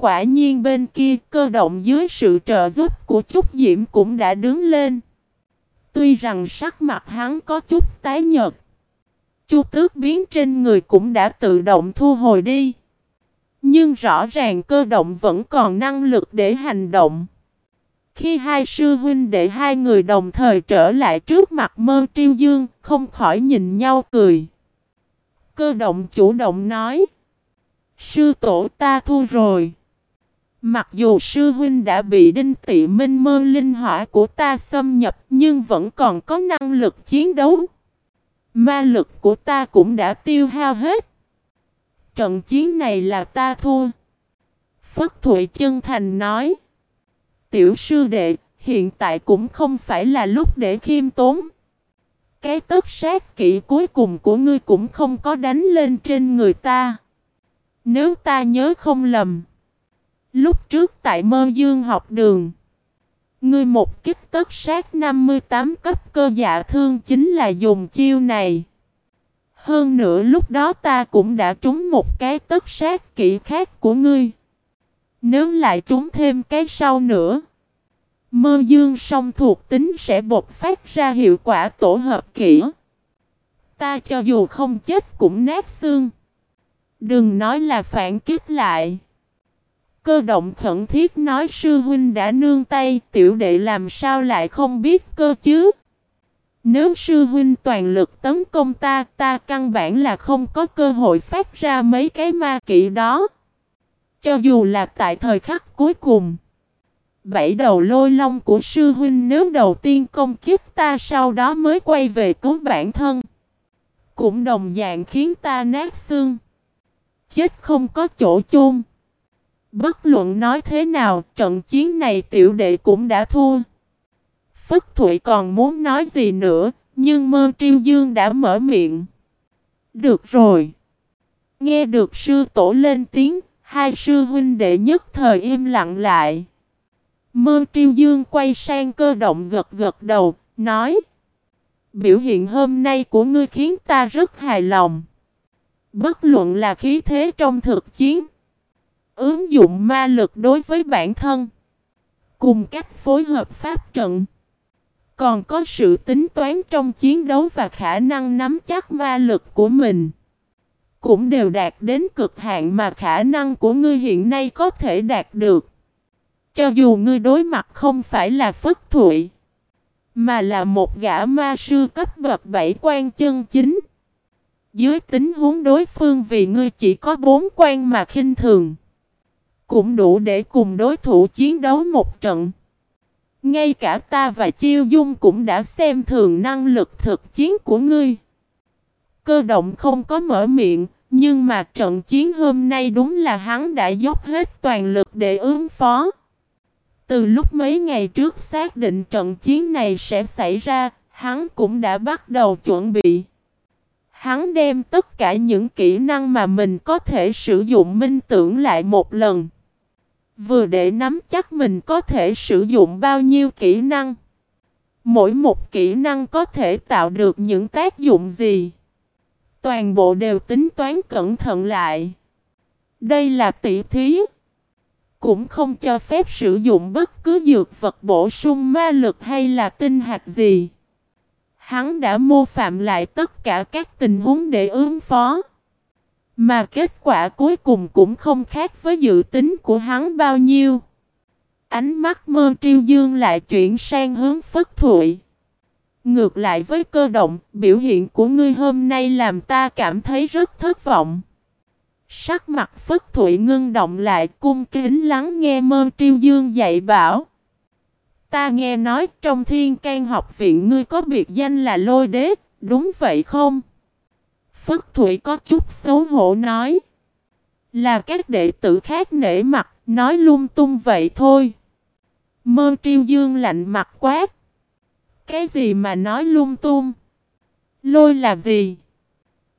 Quả nhiên bên kia cơ động dưới sự trợ giúp của Trúc Diễm cũng đã đứng lên. Tuy rằng sắc mặt hắn có chút tái nhợt. Chu tước biến trên người cũng đã tự động thu hồi đi. Nhưng rõ ràng cơ động vẫn còn năng lực để hành động. Khi hai sư huynh để hai người đồng thời trở lại trước mặt mơ triêu dương, không khỏi nhìn nhau cười. Cơ động chủ động nói. Sư tổ ta thu rồi. Mặc dù sư huynh đã bị đinh tị minh mơ linh hỏa của ta xâm nhập nhưng vẫn còn có năng lực chiến đấu. Ma lực của ta cũng đã tiêu hao hết. Trận chiến này là ta thua. Phất Thụy chân thành nói. Tiểu sư đệ, hiện tại cũng không phải là lúc để khiêm tốn. Cái tất sát kỹ cuối cùng của ngươi cũng không có đánh lên trên người ta. Nếu ta nhớ không lầm. Lúc trước tại mơ dương học đường. Ngươi một kích tất sát 58 cấp cơ dạ thương chính là dùng chiêu này. Hơn nữa lúc đó ta cũng đã trúng một cái tất sát kỹ khác của ngươi. Nếu lại trúng thêm cái sau nữa. Mơ dương song thuộc tính sẽ bộc phát ra hiệu quả tổ hợp kỹ. Ta cho dù không chết cũng nát xương. Đừng nói là phản kích lại. Cơ động khẩn thiết nói sư huynh đã nương tay tiểu đệ làm sao lại không biết cơ chứ. Nếu sư huynh toàn lực tấn công ta, ta căn bản là không có cơ hội phát ra mấy cái ma kỵ đó. Cho dù là tại thời khắc cuối cùng. Bảy đầu lôi long của sư huynh nếu đầu tiên công kiếp ta sau đó mới quay về cứu bản thân. Cũng đồng dạng khiến ta nát xương. Chết không có chỗ chôn. Bất luận nói thế nào, trận chiến này tiểu đệ cũng đã thua. Phất Thụy còn muốn nói gì nữa, nhưng mơ triêu dương đã mở miệng. Được rồi. Nghe được sư tổ lên tiếng, hai sư huynh đệ nhất thời im lặng lại. Mơ triêu dương quay sang cơ động gật gật đầu, nói. Biểu hiện hôm nay của ngươi khiến ta rất hài lòng. Bất luận là khí thế trong thực chiến. Ứng dụng ma lực đối với bản thân. Cùng cách phối hợp pháp trận. Còn có sự tính toán trong chiến đấu và khả năng nắm chắc ma lực của mình. Cũng đều đạt đến cực hạn mà khả năng của ngươi hiện nay có thể đạt được. Cho dù ngươi đối mặt không phải là Phất Thụy, mà là một gã ma sư cấp bậc bảy quan chân chính. Dưới tính huống đối phương vì ngươi chỉ có bốn quan mà khinh thường. Cũng đủ để cùng đối thủ chiến đấu một trận. Ngay cả ta và Chiêu Dung cũng đã xem thường năng lực thực chiến của ngươi. Cơ động không có mở miệng, nhưng mà trận chiến hôm nay đúng là hắn đã dốc hết toàn lực để ứng phó. Từ lúc mấy ngày trước xác định trận chiến này sẽ xảy ra, hắn cũng đã bắt đầu chuẩn bị. Hắn đem tất cả những kỹ năng mà mình có thể sử dụng minh tưởng lại một lần. Vừa để nắm chắc mình có thể sử dụng bao nhiêu kỹ năng. Mỗi một kỹ năng có thể tạo được những tác dụng gì. Toàn bộ đều tính toán cẩn thận lại. Đây là tỷ thí. Cũng không cho phép sử dụng bất cứ dược vật bổ sung ma lực hay là tinh hạt gì. Hắn đã mô phạm lại tất cả các tình huống để ứng phó. Mà kết quả cuối cùng cũng không khác với dự tính của hắn bao nhiêu. Ánh mắt mơ triêu dương lại chuyển sang hướng phất thụy. Ngược lại với cơ động, biểu hiện của ngươi hôm nay làm ta cảm thấy rất thất vọng. Sắc mặt phất thụy ngưng động lại cung kính lắng nghe mơ triêu dương dạy bảo. Ta nghe nói trong thiên can học viện ngươi có biệt danh là lôi đế, đúng vậy không? Phất Thụy có chút xấu hổ nói. Là các đệ tử khác nể mặt, nói lung tung vậy thôi. Mơ triêu dương lạnh mặt quát. Cái gì mà nói lung tung? Lôi là gì?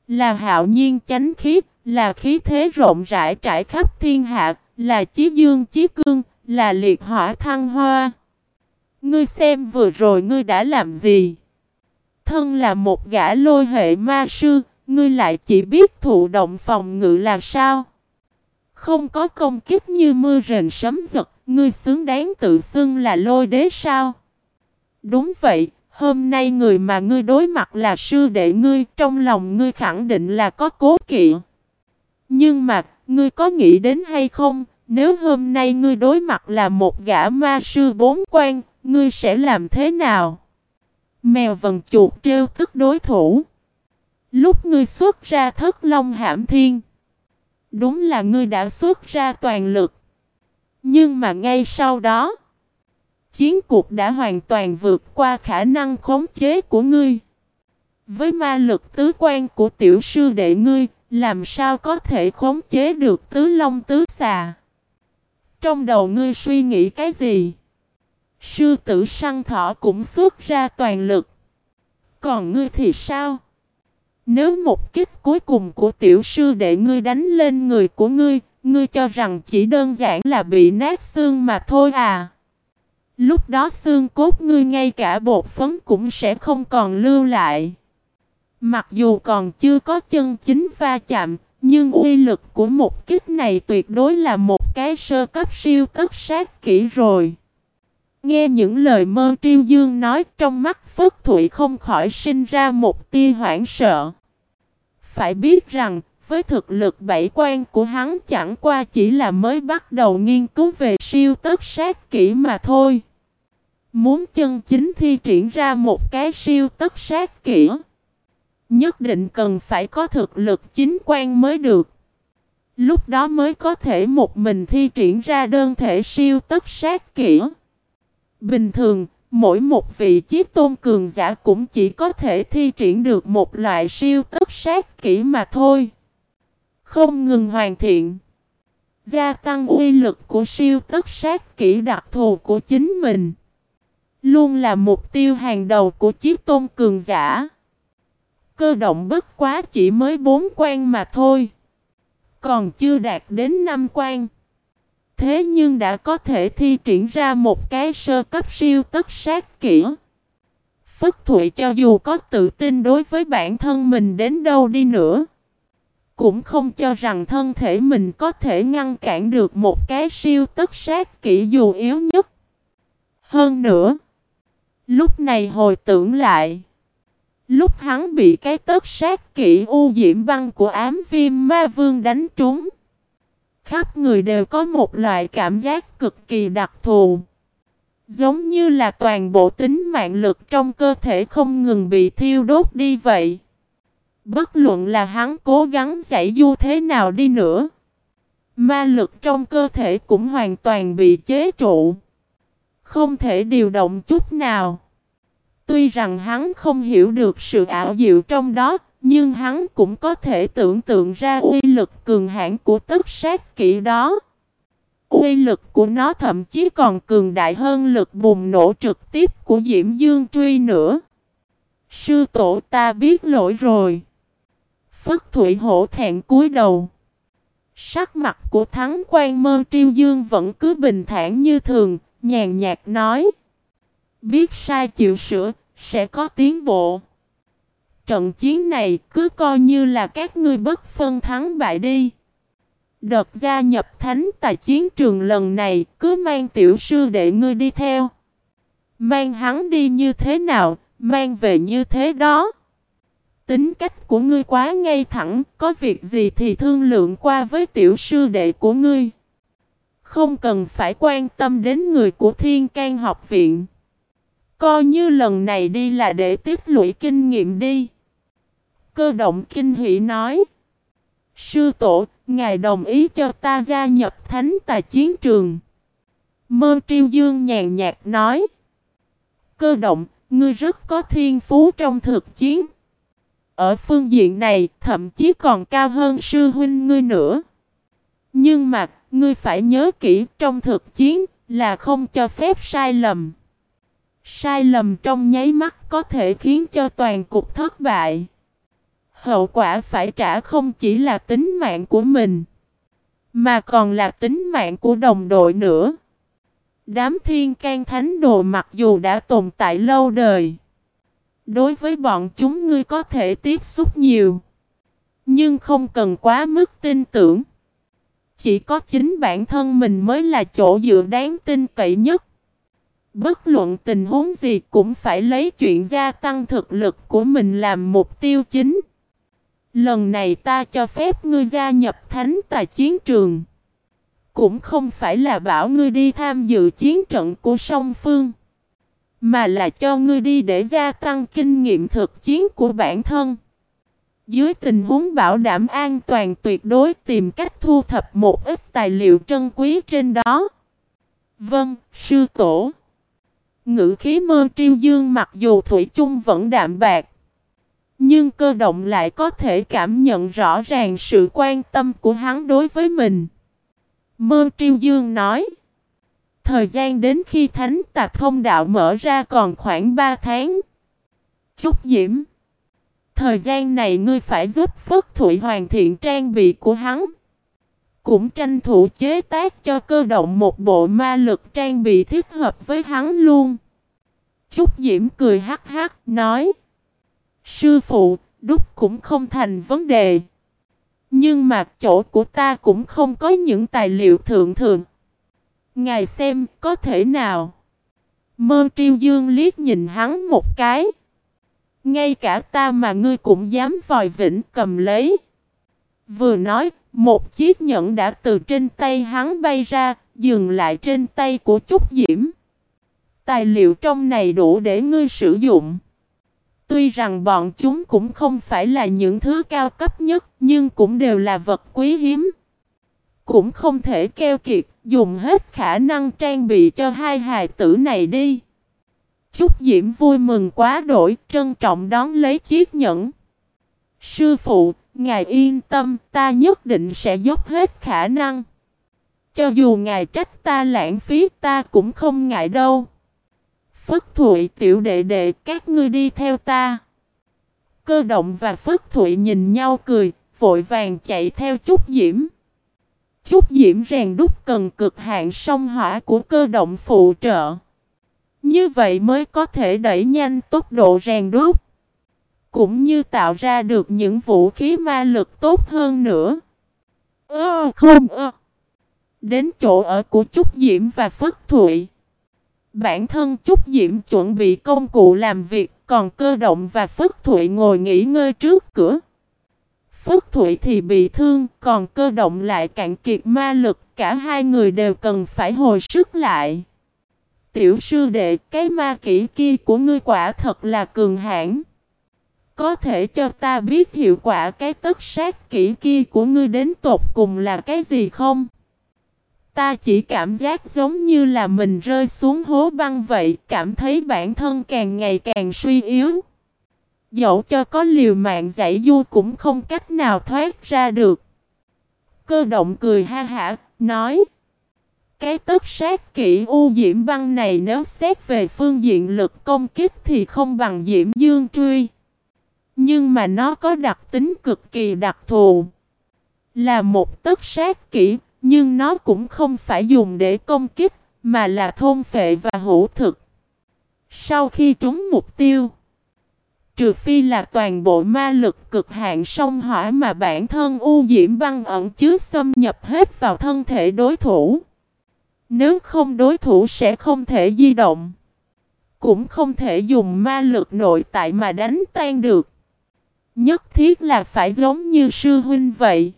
Là hạo nhiên chánh khiếp là khí thế rộng rãi trải khắp thiên hạ, là chí dương chí cương, là liệt hỏa thăng hoa. Ngươi xem vừa rồi ngươi đã làm gì? Thân là một gã lôi hệ ma sư, Ngươi lại chỉ biết thụ động phòng ngự là sao? Không có công kích như mưa rền sấm giật, ngươi xứng đáng tự xưng là lôi đế sao? Đúng vậy, hôm nay người mà ngươi đối mặt là sư đệ ngươi, trong lòng ngươi khẳng định là có cố kỵ. Nhưng mà, ngươi có nghĩ đến hay không, nếu hôm nay ngươi đối mặt là một gã ma sư bốn quan, ngươi sẽ làm thế nào? Mèo vần chuột trêu tức đối thủ. Lúc ngươi xuất ra thất long hãm thiên. Đúng là ngươi đã xuất ra toàn lực. Nhưng mà ngay sau đó, chiến cuộc đã hoàn toàn vượt qua khả năng khống chế của ngươi. Với ma lực tứ quan của tiểu sư đệ ngươi, làm sao có thể khống chế được tứ long tứ xà? Trong đầu ngươi suy nghĩ cái gì? Sư tử săn thỏ cũng xuất ra toàn lực. Còn ngươi thì sao? Nếu một kích cuối cùng của tiểu sư đệ ngươi đánh lên người của ngươi, ngươi cho rằng chỉ đơn giản là bị nát xương mà thôi à? Lúc đó xương cốt ngươi ngay cả bột phấn cũng sẽ không còn lưu lại. Mặc dù còn chưa có chân chính va chạm, nhưng uy lực của một kích này tuyệt đối là một cái sơ cấp siêu tất sát kỹ rồi. Nghe những lời mơ triêu dương nói trong mắt Phất Thụy không khỏi sinh ra một tia hoảng sợ. Phải biết rằng, với thực lực bảy quan của hắn chẳng qua chỉ là mới bắt đầu nghiên cứu về siêu tất sát kỹ mà thôi. Muốn chân chính thi triển ra một cái siêu tất sát kỹ, nhất định cần phải có thực lực chính quan mới được. Lúc đó mới có thể một mình thi triển ra đơn thể siêu tất sát kỹ. Bình thường, mỗi một vị chiếc tôn cường giả cũng chỉ có thể thi triển được một loại siêu tất sát kỹ mà thôi. Không ngừng hoàn thiện. Gia tăng uy lực của siêu tất sát kỹ đặc thù của chính mình. Luôn là mục tiêu hàng đầu của chiếc tôn cường giả. Cơ động bất quá chỉ mới bốn quan mà thôi. Còn chưa đạt đến năm quan. Thế nhưng đã có thể thi triển ra một cái sơ cấp siêu tất sát kỹ. Phất Thụy cho dù có tự tin đối với bản thân mình đến đâu đi nữa. Cũng không cho rằng thân thể mình có thể ngăn cản được một cái siêu tất sát kỹ dù yếu nhất. Hơn nữa. Lúc này hồi tưởng lại. Lúc hắn bị cái tất sát kỹ u diễm băng của ám viêm ma vương đánh trúng. Khắp người đều có một loại cảm giác cực kỳ đặc thù. Giống như là toàn bộ tính mạng lực trong cơ thể không ngừng bị thiêu đốt đi vậy. Bất luận là hắn cố gắng giải du thế nào đi nữa. Ma lực trong cơ thể cũng hoàn toàn bị chế trụ. Không thể điều động chút nào. Tuy rằng hắn không hiểu được sự ảo diệu trong đó, nhưng hắn cũng có thể tưởng tượng ra uy lực cường hãn của tất sát kỹ đó. Uy lực của nó thậm chí còn cường đại hơn lực bùng nổ trực tiếp của Diễm Dương Truy nữa. Sư tổ ta biết lỗi rồi. Phất Thủy hổ thẹn cúi đầu. Sắc mặt của thắng quan mơ triêu dương vẫn cứ bình thản như thường, nhàn nhạt nói. Biết sai chịu sửa, sẽ có tiến bộ. Trận chiến này cứ coi như là các ngươi bất phân thắng bại đi. Đợt gia nhập thánh tài chiến trường lần này cứ mang tiểu sư đệ ngươi đi theo. Mang hắn đi như thế nào, mang về như thế đó. Tính cách của ngươi quá ngay thẳng, có việc gì thì thương lượng qua với tiểu sư đệ của ngươi. Không cần phải quan tâm đến người của thiên can học viện. Coi như lần này đi là để tiếp lũy kinh nghiệm đi. Cơ động kinh hỷ nói. Sư tổ, ngài đồng ý cho ta gia nhập thánh tài chiến trường. Mơ triêu dương nhàn nhạt nói. Cơ động, ngươi rất có thiên phú trong thực chiến. Ở phương diện này, thậm chí còn cao hơn sư huynh ngươi nữa. Nhưng mà, ngươi phải nhớ kỹ trong thực chiến là không cho phép sai lầm. Sai lầm trong nháy mắt có thể khiến cho toàn cục thất bại. Hậu quả phải trả không chỉ là tính mạng của mình, mà còn là tính mạng của đồng đội nữa. Đám thiên can thánh đồ mặc dù đã tồn tại lâu đời, đối với bọn chúng ngươi có thể tiếp xúc nhiều, nhưng không cần quá mức tin tưởng. chỉ có chính bản thân mình mới là chỗ dựa đáng tin cậy nhất. Bất luận tình huống gì cũng phải lấy chuyện gia tăng thực lực của mình làm mục tiêu chính. Lần này ta cho phép ngươi gia nhập thánh tài chiến trường. Cũng không phải là bảo ngươi đi tham dự chiến trận của song phương. Mà là cho ngươi đi để gia tăng kinh nghiệm thực chiến của bản thân. Dưới tình huống bảo đảm an toàn tuyệt đối tìm cách thu thập một ít tài liệu trân quý trên đó. Vâng, sư tổ. Ngữ khí mơ triêu dương mặc dù thủy chung vẫn đạm bạc. Nhưng cơ động lại có thể cảm nhận rõ ràng sự quan tâm của hắn đối với mình. Mơ triêu dương nói. Thời gian đến khi thánh tạc thông đạo mở ra còn khoảng 3 tháng. Chúc Diễm. Thời gian này ngươi phải giúp Phất Thụy hoàn thiện trang bị của hắn. Cũng tranh thủ chế tác cho cơ động một bộ ma lực trang bị thích hợp với hắn luôn. Trúc Diễm cười hắc hắc nói. Sư phụ, đúc cũng không thành vấn đề. Nhưng mà chỗ của ta cũng không có những tài liệu thượng thượng. Ngài xem có thể nào. Mơ triêu dương liếc nhìn hắn một cái. Ngay cả ta mà ngươi cũng dám vòi vĩnh cầm lấy. Vừa nói, một chiếc nhẫn đã từ trên tay hắn bay ra, dừng lại trên tay của Trúc Diễm. Tài liệu trong này đủ để ngươi sử dụng. Tuy rằng bọn chúng cũng không phải là những thứ cao cấp nhất, nhưng cũng đều là vật quý hiếm. Cũng không thể keo kiệt, dùng hết khả năng trang bị cho hai hài tử này đi. Chúc Diễm vui mừng quá đổi, trân trọng đón lấy chiếc nhẫn. Sư phụ, ngài yên tâm, ta nhất định sẽ dốc hết khả năng. Cho dù ngài trách ta lãng phí, ta cũng không ngại đâu. Phất Thụy tiểu đệ đệ các ngươi đi theo ta. Cơ động và Phất Thụy nhìn nhau cười, vội vàng chạy theo Trúc Diễm. Trúc Diễm rèn đúc cần cực hạn sông hỏa của cơ động phụ trợ. Như vậy mới có thể đẩy nhanh tốc độ rèn đúc. Cũng như tạo ra được những vũ khí ma lực tốt hơn nữa. Ơ không ơ. Đến chỗ ở của Trúc Diễm và Phất Thụy. Bản thân Trúc Diễm chuẩn bị công cụ làm việc, còn cơ động và Phất Thụy ngồi nghỉ ngơi trước cửa. Phất Thụy thì bị thương, còn cơ động lại cạn kiệt ma lực, cả hai người đều cần phải hồi sức lại. Tiểu sư đệ, cái ma kỹ kia của ngươi quả thật là cường hãn. Có thể cho ta biết hiệu quả cái tất sát kỹ kia của ngươi đến tột cùng là cái gì không? Ta chỉ cảm giác giống như là mình rơi xuống hố băng vậy, cảm thấy bản thân càng ngày càng suy yếu. Dẫu cho có liều mạng giải du cũng không cách nào thoát ra được. Cơ động cười ha hả, nói. Cái tất sát kỹ u diễm băng này nếu xét về phương diện lực công kích thì không bằng diễm dương truy. Nhưng mà nó có đặc tính cực kỳ đặc thù. Là một tất sát kỹ, nhưng nó cũng không phải dùng để công kích, mà là thôn phệ và hữu thực. Sau khi trúng mục tiêu, trừ phi là toàn bộ ma lực cực hạn sông hỏa mà bản thân u diễm băng ẩn chứa xâm nhập hết vào thân thể đối thủ. Nếu không đối thủ sẽ không thể di động. Cũng không thể dùng ma lực nội tại mà đánh tan được. Nhất thiết là phải giống như sư huynh vậy.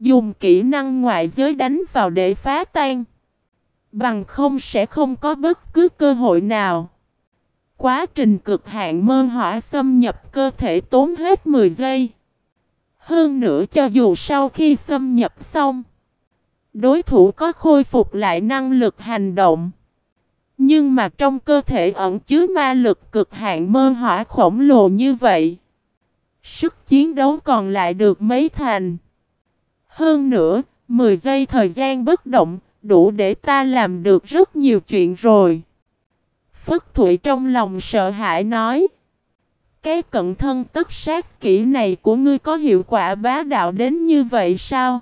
Dùng kỹ năng ngoại giới đánh vào để phá tan. Bằng không sẽ không có bất cứ cơ hội nào. Quá trình cực hạn mơ hỏa xâm nhập cơ thể tốn hết 10 giây. Hơn nữa cho dù sau khi xâm nhập xong, đối thủ có khôi phục lại năng lực hành động. Nhưng mà trong cơ thể ẩn chứa ma lực cực hạn mơ hỏa khổng lồ như vậy. Sức chiến đấu còn lại được mấy thành. Hơn nữa, 10 giây thời gian bất động, đủ để ta làm được rất nhiều chuyện rồi. Phất Thụy trong lòng sợ hãi nói. Cái cận thân tất sát kỹ này của ngươi có hiệu quả bá đạo đến như vậy sao?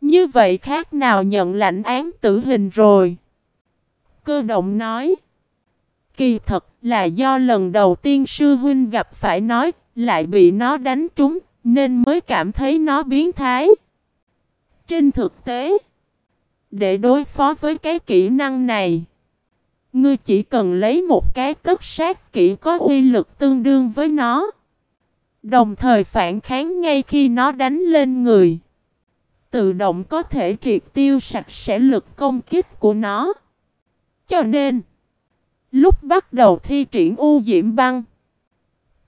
Như vậy khác nào nhận lãnh án tử hình rồi? Cơ động nói. Kỳ thật là do lần đầu tiên sư huynh gặp phải nói, lại bị nó đánh trúng, nên mới cảm thấy nó biến thái. Trên thực tế, để đối phó với cái kỹ năng này, ngươi chỉ cần lấy một cái tất sát kỹ có uy lực tương đương với nó. Đồng thời phản kháng ngay khi nó đánh lên người. Tự động có thể triệt tiêu sạch sẽ lực công kích của nó. Cho nên, lúc bắt đầu thi triển u diễm băng,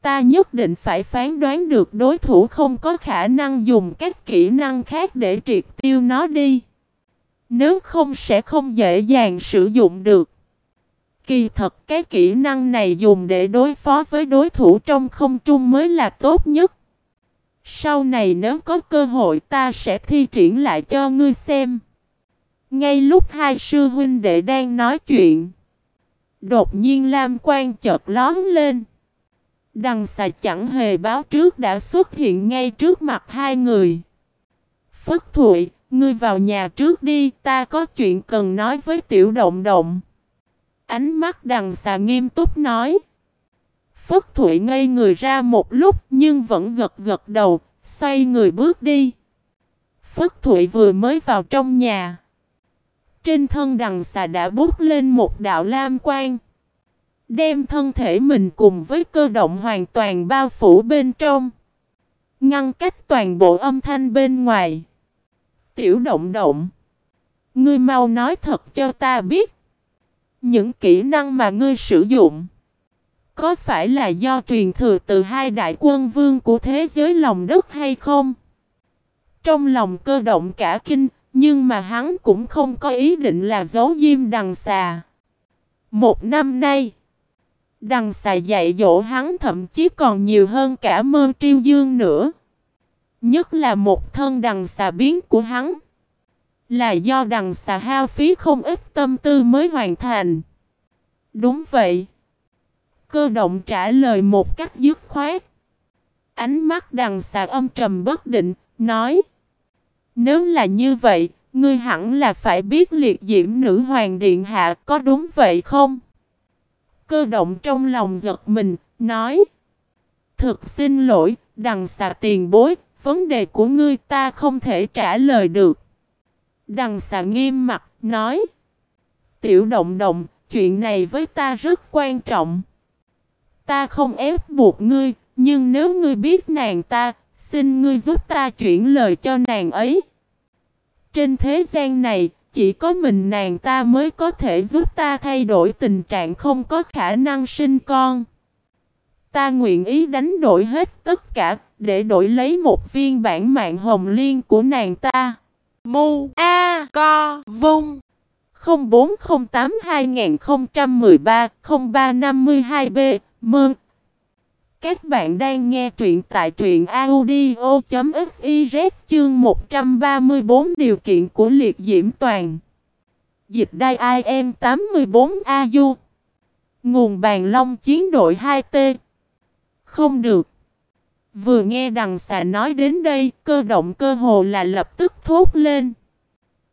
ta nhất định phải phán đoán được đối thủ không có khả năng dùng các kỹ năng khác để triệt tiêu nó đi. Nếu không sẽ không dễ dàng sử dụng được. Kỳ thật, cái kỹ năng này dùng để đối phó với đối thủ trong không trung mới là tốt nhất. Sau này nếu có cơ hội ta sẽ thi triển lại cho ngươi xem. Ngay lúc hai sư huynh đệ đang nói chuyện. Đột nhiên Lam Quan chợt lón lên. Đằng xà chẳng hề báo trước đã xuất hiện ngay trước mặt hai người. Phất Thụy, ngươi vào nhà trước đi, ta có chuyện cần nói với tiểu động động. Ánh mắt đằng xà nghiêm túc nói. Phất Thụy ngây người ra một lúc nhưng vẫn gật gật đầu, xoay người bước đi. Phất Thụy vừa mới vào trong nhà. Trên thân đằng xà đã bút lên một đạo lam quang. Đem thân thể mình cùng với cơ động hoàn toàn bao phủ bên trong. Ngăn cách toàn bộ âm thanh bên ngoài. Tiểu động động. Ngươi mau nói thật cho ta biết. Những kỹ năng mà ngươi sử dụng. Có phải là do truyền thừa từ hai đại quân vương của thế giới lòng đất hay không? Trong lòng cơ động cả kinh, nhưng mà hắn cũng không có ý định là giấu diêm đằng xà. Một năm nay, đằng xà dạy dỗ hắn thậm chí còn nhiều hơn cả mơ triêu dương nữa. Nhất là một thân đằng xà biến của hắn. Là do đằng xà hao phí không ít tâm tư mới hoàn thành. Đúng vậy. Cơ động trả lời một cách dứt khoát. Ánh mắt đằng xà âm trầm bất định, nói. Nếu là như vậy, ngươi hẳn là phải biết liệt diễm nữ hoàng điện hạ có đúng vậy không? Cơ động trong lòng giật mình, nói. Thực xin lỗi, đằng xà tiền bối, vấn đề của ngươi ta không thể trả lời được. Đằng xà nghiêm mặt, nói. Tiểu động động, chuyện này với ta rất quan trọng. Ta không ép buộc ngươi, nhưng nếu ngươi biết nàng ta, xin ngươi giúp ta chuyển lời cho nàng ấy. Trên thế gian này, chỉ có mình nàng ta mới có thể giúp ta thay đổi tình trạng không có khả năng sinh con. Ta nguyện ý đánh đổi hết tất cả để đổi lấy một viên bản mạng hồng liên của nàng ta. Mu A Co Vung 0408 2013 0352 B Mơn các bạn đang nghe truyện tại truyện audio.fiz chương 134 điều kiện của liệt diễm toàn. Dịch đai IM 84AU Nguồn bàn long chiến đội 2T Không được. Vừa nghe đằng xà nói đến đây, cơ động cơ hồ là lập tức thốt lên.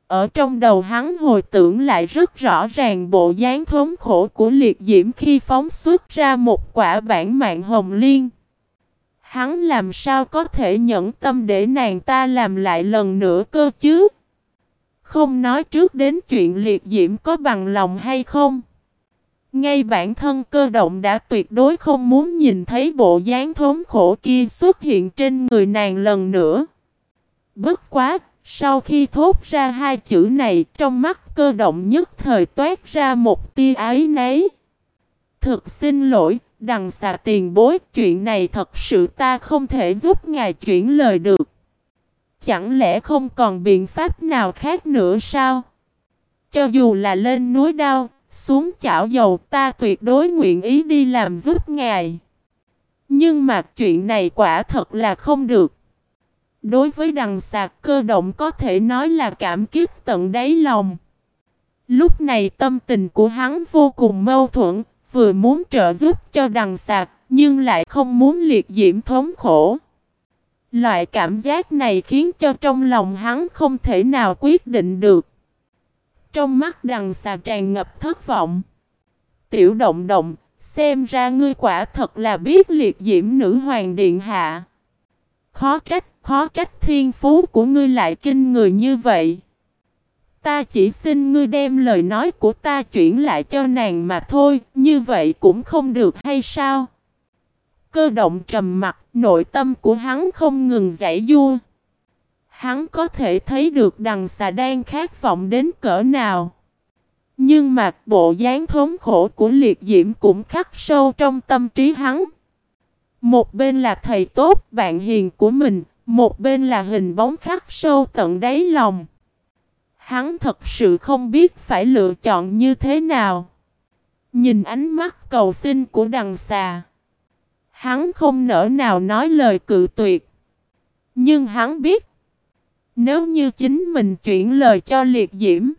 Ở trong đầu hắn hồi tưởng lại rất rõ ràng bộ dáng thống khổ của liệt diễm khi phóng xuất ra một quả bản mạng hồng liên. Hắn làm sao có thể nhẫn tâm để nàng ta làm lại lần nữa cơ chứ? Không nói trước đến chuyện liệt diễm có bằng lòng hay không. Ngay bản thân cơ động đã tuyệt đối không muốn nhìn thấy bộ dáng thống khổ kia xuất hiện trên người nàng lần nữa. Bất quá, sau khi thốt ra hai chữ này trong mắt cơ động nhất thời toát ra một tia ái nấy. Thực xin lỗi, đằng xà tiền bối, chuyện này thật sự ta không thể giúp ngài chuyển lời được. Chẳng lẽ không còn biện pháp nào khác nữa sao? Cho dù là lên núi đao, xuống chảo dầu ta tuyệt đối nguyện ý đi làm giúp ngài. Nhưng mà chuyện này quả thật là không được. Đối với đằng sạc cơ động có thể nói là cảm kiếp tận đáy lòng. Lúc này tâm tình của hắn vô cùng mâu thuẫn, vừa muốn trợ giúp cho đằng sạc, nhưng lại không muốn liệt diễm thống khổ. Loại cảm giác này khiến cho trong lòng hắn không thể nào quyết định được. Trong mắt đằng xà tràn ngập thất vọng. Tiểu động động, xem ra ngươi quả thật là biết liệt diễm nữ hoàng điện hạ. Khó trách, khó trách thiên phú của ngươi lại kinh người như vậy. Ta chỉ xin ngươi đem lời nói của ta chuyển lại cho nàng mà thôi, như vậy cũng không được hay sao? Cơ động trầm mặt, nội tâm của hắn không ngừng giải vua. Hắn có thể thấy được đằng xà đang khát vọng đến cỡ nào. Nhưng mà bộ dáng thống khổ của liệt diễm cũng khắc sâu trong tâm trí hắn. Một bên là thầy tốt, bạn hiền của mình, một bên là hình bóng khắc sâu tận đáy lòng. Hắn thật sự không biết phải lựa chọn như thế nào. Nhìn ánh mắt cầu xin của đằng xà. Hắn không nỡ nào nói lời cự tuyệt. Nhưng hắn biết. Nếu như chính mình chuyển lời cho liệt diễm.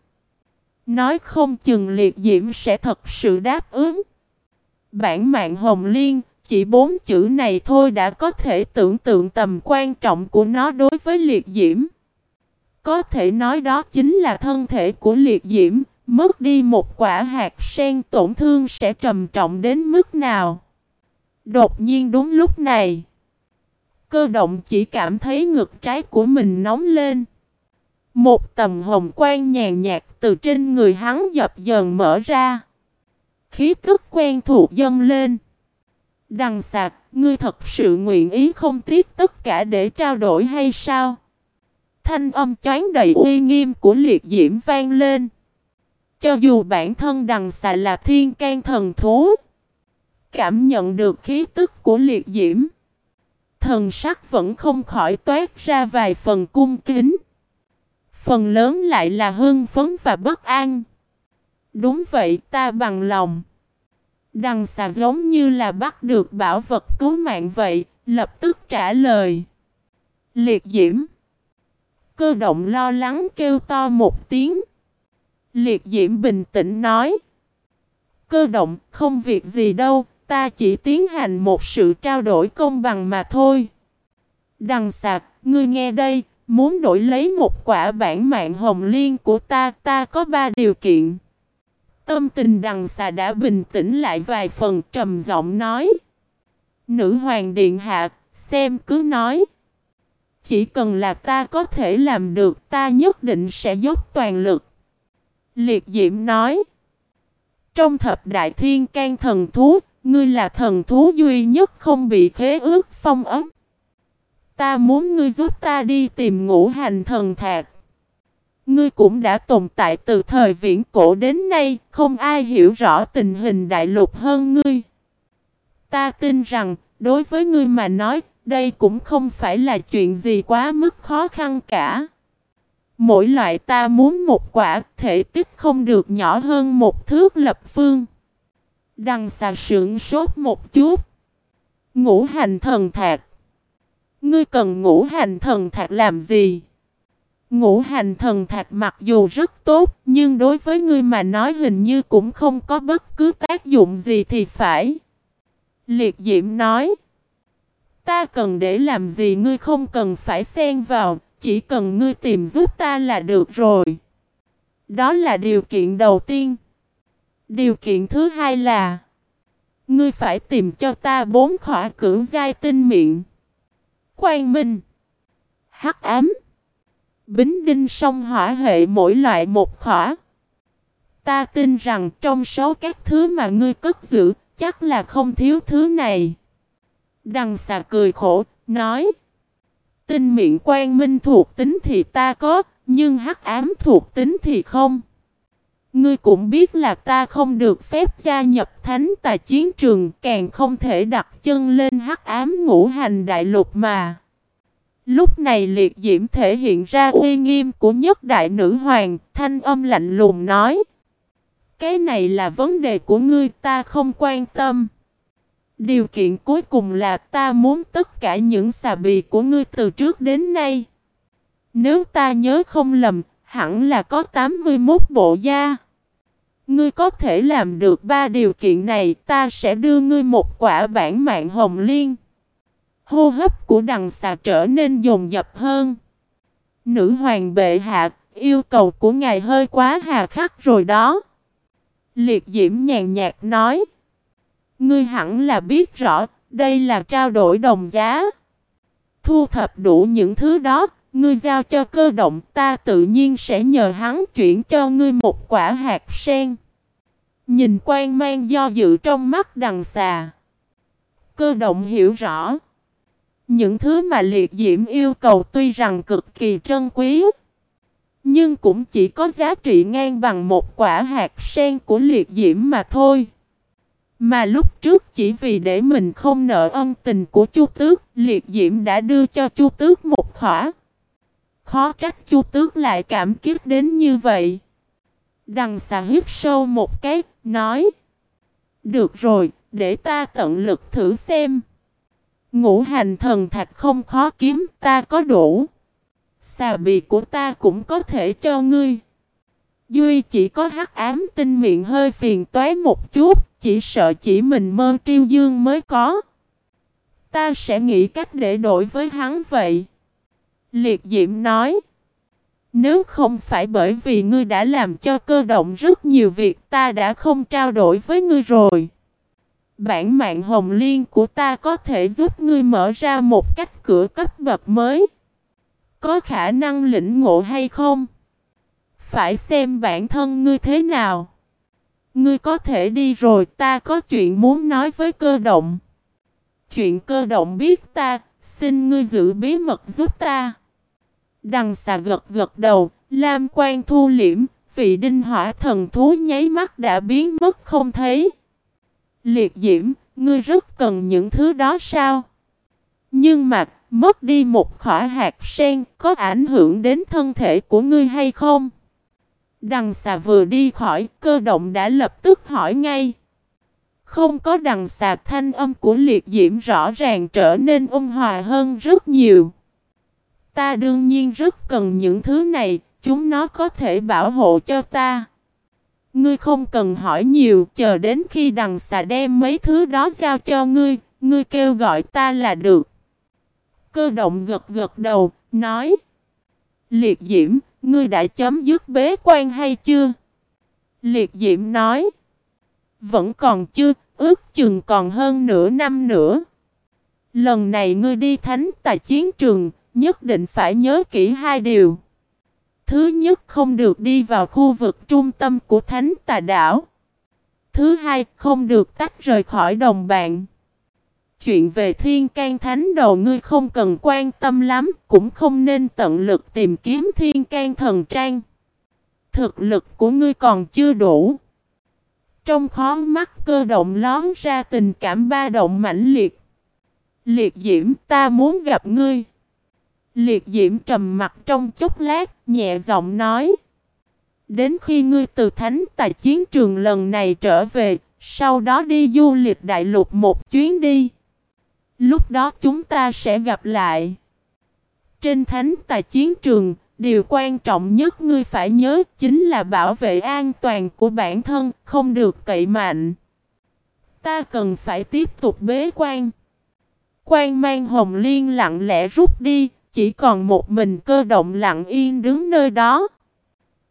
Nói không chừng liệt diễm sẽ thật sự đáp ứng. Bản mạng hồng liên, chỉ bốn chữ này thôi đã có thể tưởng tượng tầm quan trọng của nó đối với liệt diễm. Có thể nói đó chính là thân thể của liệt diễm, mất đi một quả hạt sen tổn thương sẽ trầm trọng đến mức nào. Đột nhiên đúng lúc này, cơ động chỉ cảm thấy ngực trái của mình nóng lên. Một tầm hồng quang nhàn nhạt từ trên người hắn dập dần mở ra. Khí tức quen thuộc dâng lên. Đằng sạc, ngươi thật sự nguyện ý không tiếc tất cả để trao đổi hay sao? Thanh âm chán đầy uy nghiêm của liệt diễm vang lên. Cho dù bản thân đằng xà là thiên can thần thú. Cảm nhận được khí tức của liệt diễm. Thần sắc vẫn không khỏi toát ra vài phần cung kính. Phần lớn lại là hưng phấn và bất an. Đúng vậy ta bằng lòng. Đằng xà giống như là bắt được bảo vật cứu mạng vậy, lập tức trả lời. Liệt diễm. Cơ động lo lắng kêu to một tiếng. Liệt diễm bình tĩnh nói. Cơ động không việc gì đâu, ta chỉ tiến hành một sự trao đổi công bằng mà thôi. Đằng sạc, ngươi nghe đây, muốn đổi lấy một quả bản mạng hồng liên của ta, ta có ba điều kiện. Tâm tình đằng xà đã bình tĩnh lại vài phần trầm giọng nói. Nữ hoàng điện hạ, xem cứ nói. Chỉ cần là ta có thể làm được ta nhất định sẽ dốc toàn lực. Liệt diễm nói. Trong thập đại thiên can thần thú, ngươi là thần thú duy nhất không bị khế ước phong ấm. Ta muốn ngươi giúp ta đi tìm ngũ hành thần thạc. Ngươi cũng đã tồn tại từ thời viễn cổ đến nay, không ai hiểu rõ tình hình đại lục hơn ngươi. Ta tin rằng, đối với ngươi mà nói, đây cũng không phải là chuyện gì quá mức khó khăn cả. Mỗi loại ta muốn một quả thể tích không được nhỏ hơn một thước lập phương. Đằng xà sưởng sốt một chút. Ngũ hành thần thạc. Ngươi cần ngũ hành thần thạc làm gì? Ngũ hành thần thạch mặc dù rất tốt, nhưng đối với ngươi mà nói hình như cũng không có bất cứ tác dụng gì thì phải. Liệt diễm nói, ta cần để làm gì ngươi không cần phải xen vào, chỉ cần ngươi tìm giúp ta là được rồi. Đó là điều kiện đầu tiên. Điều kiện thứ hai là, ngươi phải tìm cho ta bốn khỏa cưỡng giai tinh miệng. Quang minh, hắc ám, Bính đinh sông hỏa hệ mỗi loại một khỏa. Ta tin rằng trong số các thứ mà ngươi cất giữ, chắc là không thiếu thứ này. Đằng xà cười khổ, nói. Tinh miệng quan minh thuộc tính thì ta có, nhưng hắc ám thuộc tính thì không. Ngươi cũng biết là ta không được phép gia nhập thánh tà chiến trường, càng không thể đặt chân lên hắc ám ngũ hành đại lục mà. Lúc này liệt diễm thể hiện ra uy nghiêm của nhất đại nữ hoàng, thanh âm lạnh lùng nói. Cái này là vấn đề của ngươi ta không quan tâm. Điều kiện cuối cùng là ta muốn tất cả những xà bì của ngươi từ trước đến nay. Nếu ta nhớ không lầm, hẳn là có 81 bộ da. Ngươi có thể làm được ba điều kiện này, ta sẽ đưa ngươi một quả bản mạng hồng liên. Hô hấp của đằng xà trở nên dồn dập hơn. Nữ hoàng bệ hạ, yêu cầu của ngài hơi quá hà khắc rồi đó. Liệt diễm nhàn nhạt nói. Ngươi hẳn là biết rõ, đây là trao đổi đồng giá. thu thập đủ những thứ đó, ngươi giao cho cơ động ta tự nhiên sẽ nhờ hắn chuyển cho ngươi một quả hạt sen. Nhìn quan mang do dự trong mắt đằng xà. Cơ động hiểu rõ. Những thứ mà liệt diễm yêu cầu tuy rằng cực kỳ trân quý. Nhưng cũng chỉ có giá trị ngang bằng một quả hạt sen của liệt diễm mà thôi. Mà lúc trước chỉ vì để mình không nợ ân tình của Chu Tước, liệt diễm đã đưa cho Chu Tước một khỏa. Khó trách Chu Tước lại cảm kiếp đến như vậy. Đằng xà hít sâu một cái, nói. Được rồi, để ta tận lực thử xem. Ngũ hành thần thạch không khó kiếm, ta có đủ. Xà bì của ta cũng có thể cho ngươi. Duy chỉ có hắc ám tinh miệng hơi phiền toái một chút, chỉ sợ chỉ mình mơ triêu dương mới có. Ta sẽ nghĩ cách để đổi với hắn vậy. Liệt diễm nói. Nếu không phải bởi vì ngươi đã làm cho cơ động rất nhiều việc ta đã không trao đổi với ngươi rồi. Bản mạng hồng liên của ta có thể giúp ngươi mở ra một cách cửa cấp bậc mới. Có khả năng lĩnh ngộ hay không? Phải xem bản thân ngươi thế nào. Ngươi có thể đi rồi ta có chuyện muốn nói với cơ động. Chuyện cơ động biết ta, xin ngươi giữ bí mật giúp ta. Đằng xà gật gật đầu, Lam quan thu liễm, vị đinh hỏa thần thú nháy mắt đã biến mất không thấy. Liệt diễm, ngươi rất cần những thứ đó sao? Nhưng mà, mất đi một khỏa hạt sen có ảnh hưởng đến thân thể của ngươi hay không? Đằng xà vừa đi khỏi, cơ động đã lập tức hỏi ngay. Không có đằng xà thanh âm của liệt diễm rõ ràng trở nên ôn hòa hơn rất nhiều. Ta đương nhiên rất cần những thứ này, chúng nó có thể bảo hộ cho ta. Ngươi không cần hỏi nhiều, chờ đến khi đằng xà đem mấy thứ đó giao cho ngươi, ngươi kêu gọi ta là được. Cơ động gật gật đầu, nói. Liệt diễm, ngươi đã chấm dứt bế quan hay chưa? Liệt diễm nói. Vẫn còn chưa, ước chừng còn hơn nửa năm nữa. Lần này ngươi đi thánh tại chiến trường, nhất định phải nhớ kỹ hai điều. Thứ nhất không được đi vào khu vực trung tâm của thánh tà đảo. Thứ hai không được tách rời khỏi đồng bạn. Chuyện về thiên can thánh đầu ngươi không cần quan tâm lắm, cũng không nên tận lực tìm kiếm thiên can thần trang. Thực lực của ngươi còn chưa đủ. Trong khó mắt cơ động lón ra tình cảm ba động mãnh liệt. Liệt diễm ta muốn gặp ngươi. Liệt diễm trầm mặt trong chốc lát, nhẹ giọng nói. Đến khi ngươi từ thánh tài chiến trường lần này trở về, sau đó đi du lịch đại lục một chuyến đi. Lúc đó chúng ta sẽ gặp lại. Trên thánh tài chiến trường, điều quan trọng nhất ngươi phải nhớ chính là bảo vệ an toàn của bản thân, không được cậy mạnh. Ta cần phải tiếp tục bế quan. Quan mang hồng liên lặng lẽ rút đi, chỉ còn một mình cơ động lặng yên đứng nơi đó.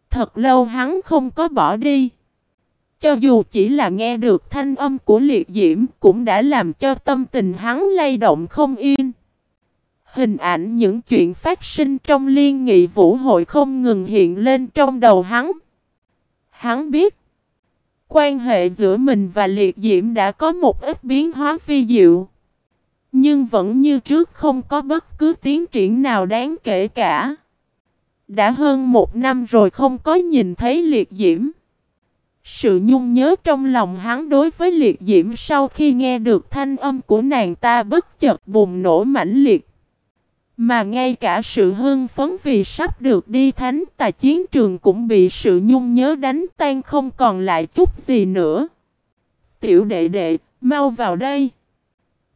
Thật lâu hắn không có bỏ đi. Cho dù chỉ là nghe được thanh âm của liệt diễm cũng đã làm cho tâm tình hắn lay động không yên. Hình ảnh những chuyện phát sinh trong liên nghị vũ hội không ngừng hiện lên trong đầu hắn. Hắn biết, quan hệ giữa mình và liệt diễm đã có một ít biến hóa phi diệu. Nhưng vẫn như trước không có bất cứ tiến triển nào đáng kể cả. Đã hơn một năm rồi không có nhìn thấy liệt diễm. Sự nhung nhớ trong lòng hắn đối với liệt diễm sau khi nghe được thanh âm của nàng ta bất chợt bùng nổ mãnh liệt. Mà ngay cả sự hưng phấn vì sắp được đi thánh tà chiến trường cũng bị sự nhung nhớ đánh tan không còn lại chút gì nữa. Tiểu đệ đệ, mau vào đây.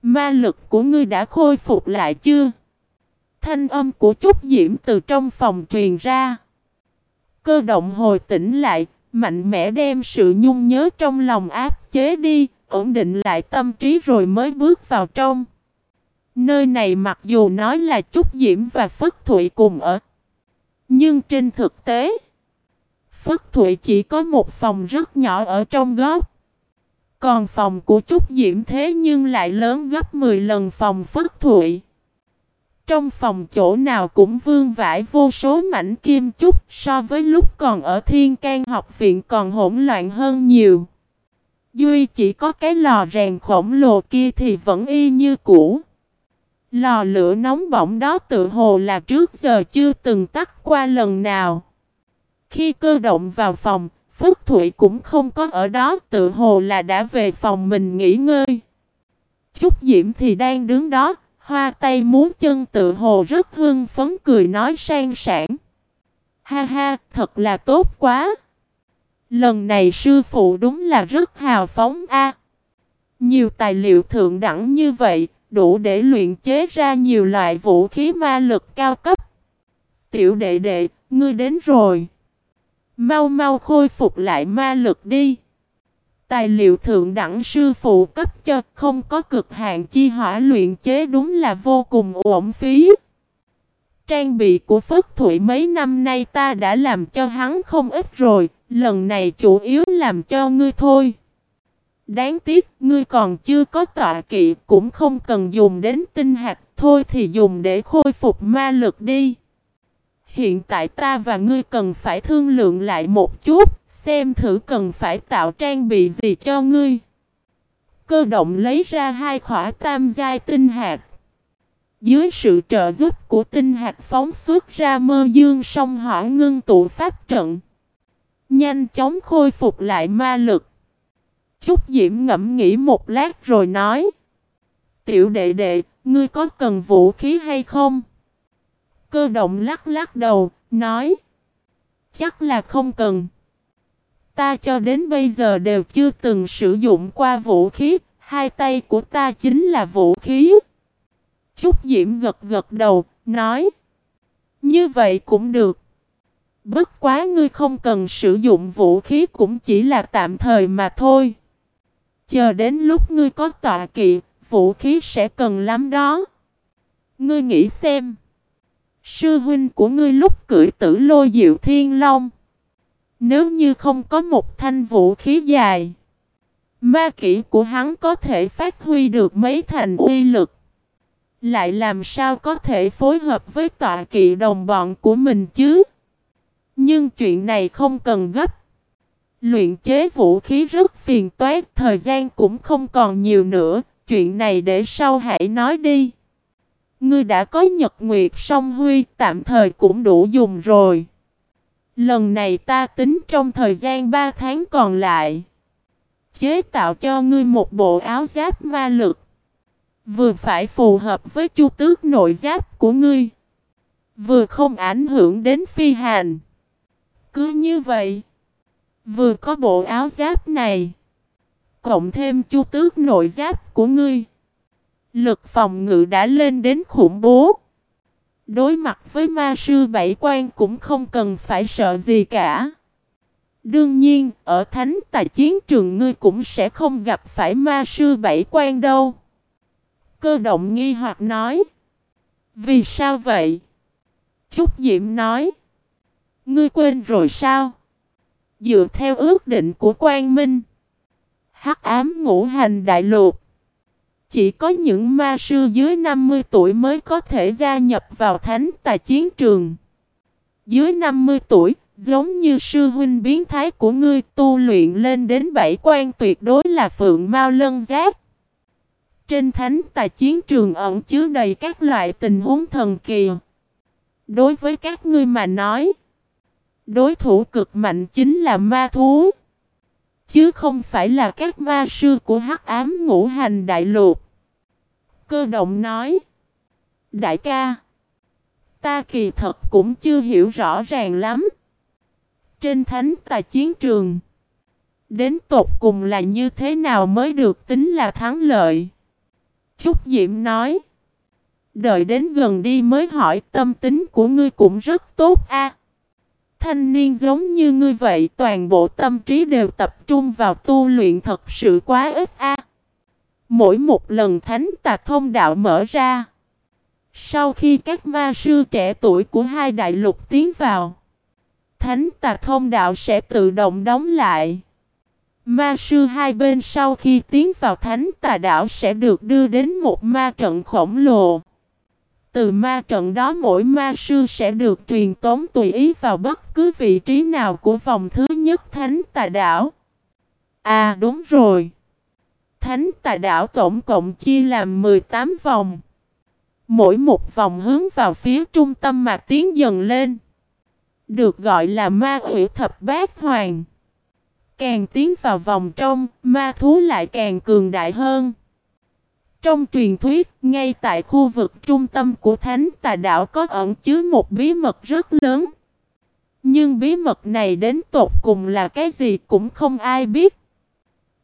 Ma lực của ngươi đã khôi phục lại chưa? Thanh âm của Trúc Diễm từ trong phòng truyền ra. Cơ động hồi tỉnh lại, mạnh mẽ đem sự nhung nhớ trong lòng áp chế đi, ổn định lại tâm trí rồi mới bước vào trong. Nơi này mặc dù nói là Trúc Diễm và Phất Thụy cùng ở, nhưng trên thực tế, Phất Thụy chỉ có một phòng rất nhỏ ở trong góc. Còn phòng của Trúc Diễm thế nhưng lại lớn gấp 10 lần phòng Phất Thụy. Trong phòng chỗ nào cũng vương vãi vô số mảnh kim chúc so với lúc còn ở thiên can học viện còn hỗn loạn hơn nhiều. Duy chỉ có cái lò rèn khổng lồ kia thì vẫn y như cũ. Lò lửa nóng bỏng đó tự hồ là trước giờ chưa từng tắt qua lần nào. Khi cơ động vào phòng, Phước Thụy cũng không có ở đó tự hồ là đã về phòng mình nghỉ ngơi. Trúc Diễm thì đang đứng đó, hoa tay muốn chân tự hồ rất hưng phấn cười nói sang sản. Ha ha, thật là tốt quá. Lần này sư phụ đúng là rất hào phóng a. Nhiều tài liệu thượng đẳng như vậy, đủ để luyện chế ra nhiều loại vũ khí ma lực cao cấp. Tiểu đệ đệ, ngươi đến rồi. Mau mau khôi phục lại ma lực đi. Tài liệu thượng đẳng sư phụ cấp cho không có cực hạn chi hỏa luyện chế đúng là vô cùng uổng phí. Trang bị của Phất Thụy mấy năm nay ta đã làm cho hắn không ít rồi, lần này chủ yếu làm cho ngươi thôi. Đáng tiếc, ngươi còn chưa có tọa kỵ, cũng không cần dùng đến tinh hạt, thôi thì dùng để khôi phục ma lực đi. Hiện tại ta và ngươi cần phải thương lượng lại một chút, xem thử cần phải tạo trang bị gì cho ngươi. Cơ động lấy ra hai khỏa tam giai tinh hạt. Dưới sự trợ giúp của tinh hạt phóng xuất ra mơ dương song hỏa ngưng tụ pháp trận. Nhanh chóng khôi phục lại ma lực. Chúc Diễm ngẫm nghĩ một lát rồi nói. Tiểu đệ đệ, ngươi có cần vũ khí hay không? Cơ động lắc lắc đầu, nói. Chắc là không cần. Ta cho đến bây giờ đều chưa từng sử dụng qua vũ khí, hai tay của ta chính là vũ khí. Trúc Diễm gật gật đầu, nói. Như vậy cũng được. Bất quá ngươi không cần sử dụng vũ khí cũng chỉ là tạm thời mà thôi. Chờ đến lúc ngươi có tọa kỵ, vũ khí sẽ cần lắm đó. Ngươi nghĩ xem. Sư huynh của ngươi lúc cưỡi tử lôi diệu thiên long. Nếu như không có một thanh vũ khí dài. Ma kỹ của hắn có thể phát huy được mấy thành uy lực. Lại làm sao có thể phối hợp với tọa kỵ đồng bọn của mình chứ? Nhưng chuyện này không cần gấp. Luyện chế vũ khí rất phiền toái, thời gian cũng không còn nhiều nữa, chuyện này để sau hãy nói đi. Ngươi đã có nhật nguyệt song huy, tạm thời cũng đủ dùng rồi. Lần này ta tính trong thời gian 3 tháng còn lại. Chế tạo cho ngươi một bộ áo giáp ma lực. Vừa phải phù hợp với chu tước nội giáp của ngươi. Vừa không ảnh hưởng đến phi hành. Cứ như vậy. Vừa có bộ áo giáp này. Cộng thêm chu tước nội giáp của ngươi. Lực phòng ngự đã lên đến khủng bố. Đối mặt với ma sư bảy quan cũng không cần phải sợ gì cả. Đương nhiên, ở thánh tài chiến trường ngươi cũng sẽ không gặp phải ma sư bảy quan đâu. Cơ động nghi hoặc nói. Vì sao vậy? Trúc Diệm nói. Ngươi quên rồi sao? Dựa theo ước định của quan minh. hắc ám ngũ hành đại lục. Chỉ có những ma sư dưới 50 tuổi mới có thể gia nhập vào thánh tài chiến trường. Dưới 50 tuổi, giống như sư huynh biến thái của ngươi tu luyện lên đến bảy quan tuyệt đối là phượng mau lân giác. Trên thánh tài chiến trường ẩn chứa đầy các loại tình huống thần kỳ. Đối với các ngươi mà nói, đối thủ cực mạnh chính là ma thú. Chứ không phải là các ma sư của hắc ám ngũ hành đại lục. Cơ động nói. Đại ca. Ta kỳ thật cũng chưa hiểu rõ ràng lắm. Trên thánh tài chiến trường. Đến tột cùng là như thế nào mới được tính là thắng lợi. Trúc Diễm nói. Đợi đến gần đi mới hỏi, tâm tính của ngươi cũng rất tốt a. Thanh niên giống như ngươi vậy, toàn bộ tâm trí đều tập trung vào tu luyện thật sự quá ít a. Mỗi một lần thánh Tạc thông đạo mở ra. Sau khi các ma sư trẻ tuổi của hai đại lục tiến vào. Thánh Tạc thông đạo sẽ tự động đóng lại. Ma sư hai bên sau khi tiến vào thánh tà đảo sẽ được đưa đến một ma trận khổng lồ từ ma trận đó mỗi ma sư sẽ được truyền tống tùy ý vào bất cứ vị trí nào của vòng thứ nhất thánh tà đảo. À đúng rồi. Thánh tà đảo tổng cộng chia làm 18 vòng. Mỗi một vòng hướng vào phía trung tâm mà tiến dần lên. Được gọi là ma ủy thập bát hoàng. Càng tiến vào vòng trong, ma thú lại càng cường đại hơn. Trong truyền thuyết, ngay tại khu vực trung tâm của thánh tà đảo có ẩn chứa một bí mật rất lớn. Nhưng bí mật này đến tột cùng là cái gì cũng không ai biết.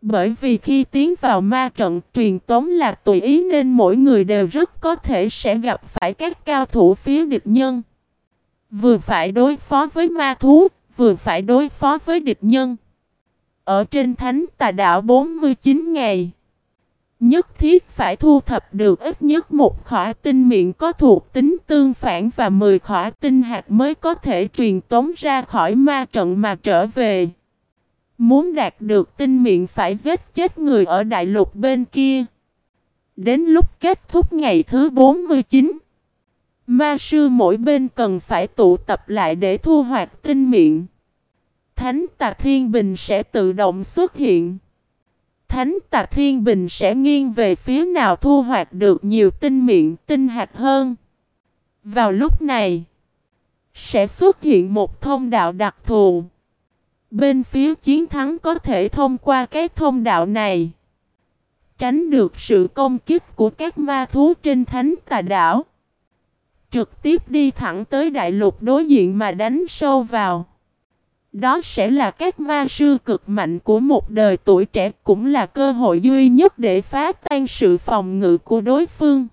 Bởi vì khi tiến vào ma trận truyền tống là tùy ý nên mỗi người đều rất có thể sẽ gặp phải các cao thủ phía địch nhân. Vừa phải đối phó với ma thú, vừa phải đối phó với địch nhân. Ở trên thánh tà đảo 49 ngày, nhất thiết phải thu thập được ít nhất một khỏa tinh miệng có thuộc tính tương phản và 10 khỏa tinh hạt mới có thể truyền tống ra khỏi ma trận mà trở về. Muốn đạt được tinh miệng phải giết chết người ở đại lục bên kia. Đến lúc kết thúc ngày thứ 49, ma sư mỗi bên cần phải tụ tập lại để thu hoạch tinh miệng. Thánh tạc thiên bình sẽ tự động xuất hiện. Thánh tà thiên bình sẽ nghiêng về phía nào thu hoạch được nhiều tinh miệng tinh hạt hơn. Vào lúc này, sẽ xuất hiện một thông đạo đặc thù. Bên phía chiến thắng có thể thông qua cái thông đạo này. Tránh được sự công kích của các ma thú trên thánh tà đảo. Trực tiếp đi thẳng tới đại lục đối diện mà đánh sâu vào. Đó sẽ là các ma sư cực mạnh của một đời tuổi trẻ cũng là cơ hội duy nhất để phá tan sự phòng ngự của đối phương.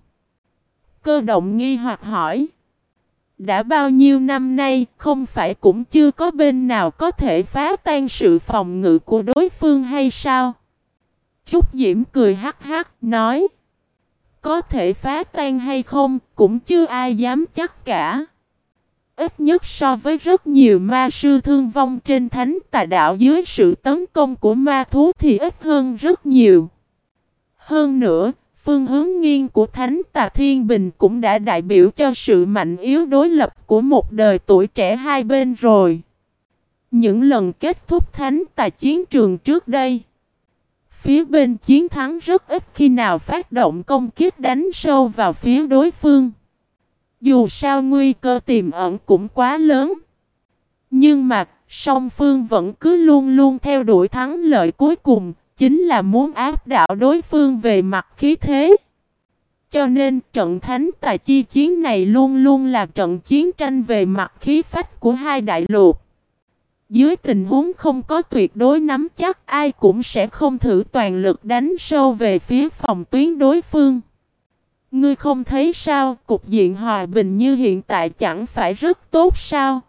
Cơ động nghi hoặc hỏi. Đã bao nhiêu năm nay, không phải cũng chưa có bên nào có thể phá tan sự phòng ngự của đối phương hay sao? Trúc Diễm cười hắc hắc, nói. Có thể phá tan hay không cũng chưa ai dám chắc cả. Ít nhất so với rất nhiều ma sư thương vong trên thánh tà đạo dưới sự tấn công của ma thú thì ít hơn rất nhiều. Hơn nữa, phương hướng nghiêng của thánh tà thiên bình cũng đã đại biểu cho sự mạnh yếu đối lập của một đời tuổi trẻ hai bên rồi. Những lần kết thúc thánh tà chiến trường trước đây, phía bên chiến thắng rất ít khi nào phát động công kích đánh sâu vào phía đối phương. Dù sao nguy cơ tiềm ẩn cũng quá lớn. Nhưng mà song phương vẫn cứ luôn luôn theo đuổi thắng lợi cuối cùng, chính là muốn áp đảo đối phương về mặt khí thế. Cho nên trận thánh tài chi chiến này luôn luôn là trận chiến tranh về mặt khí phách của hai đại lục. Dưới tình huống không có tuyệt đối nắm chắc ai cũng sẽ không thử toàn lực đánh sâu về phía phòng tuyến đối phương. Ngươi không thấy sao, cục diện hòa bình như hiện tại chẳng phải rất tốt sao?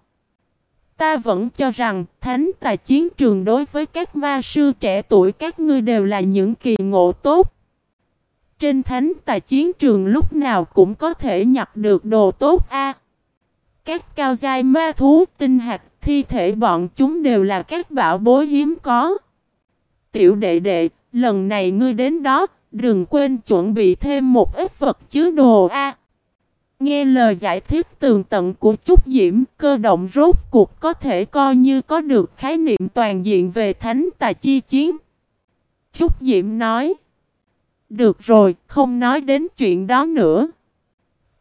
Ta vẫn cho rằng thánh tài chiến trường đối với các ma sư trẻ tuổi các ngươi đều là những kỳ ngộ tốt. Trên thánh tài chiến trường lúc nào cũng có thể nhặt được đồ tốt a. các cao giai ma thú tinh hạt thi thể bọn chúng đều là các bảo bối hiếm có. Tiểu đệ đệ, lần này ngươi đến đó, Đừng quên chuẩn bị thêm một ít vật chứa đồ A. Nghe lời giải thích tường tận của Trúc Diễm, cơ động rốt cuộc có thể coi như có được khái niệm toàn diện về thánh tà chi chiến. Trúc Diễm nói, Được rồi, không nói đến chuyện đó nữa.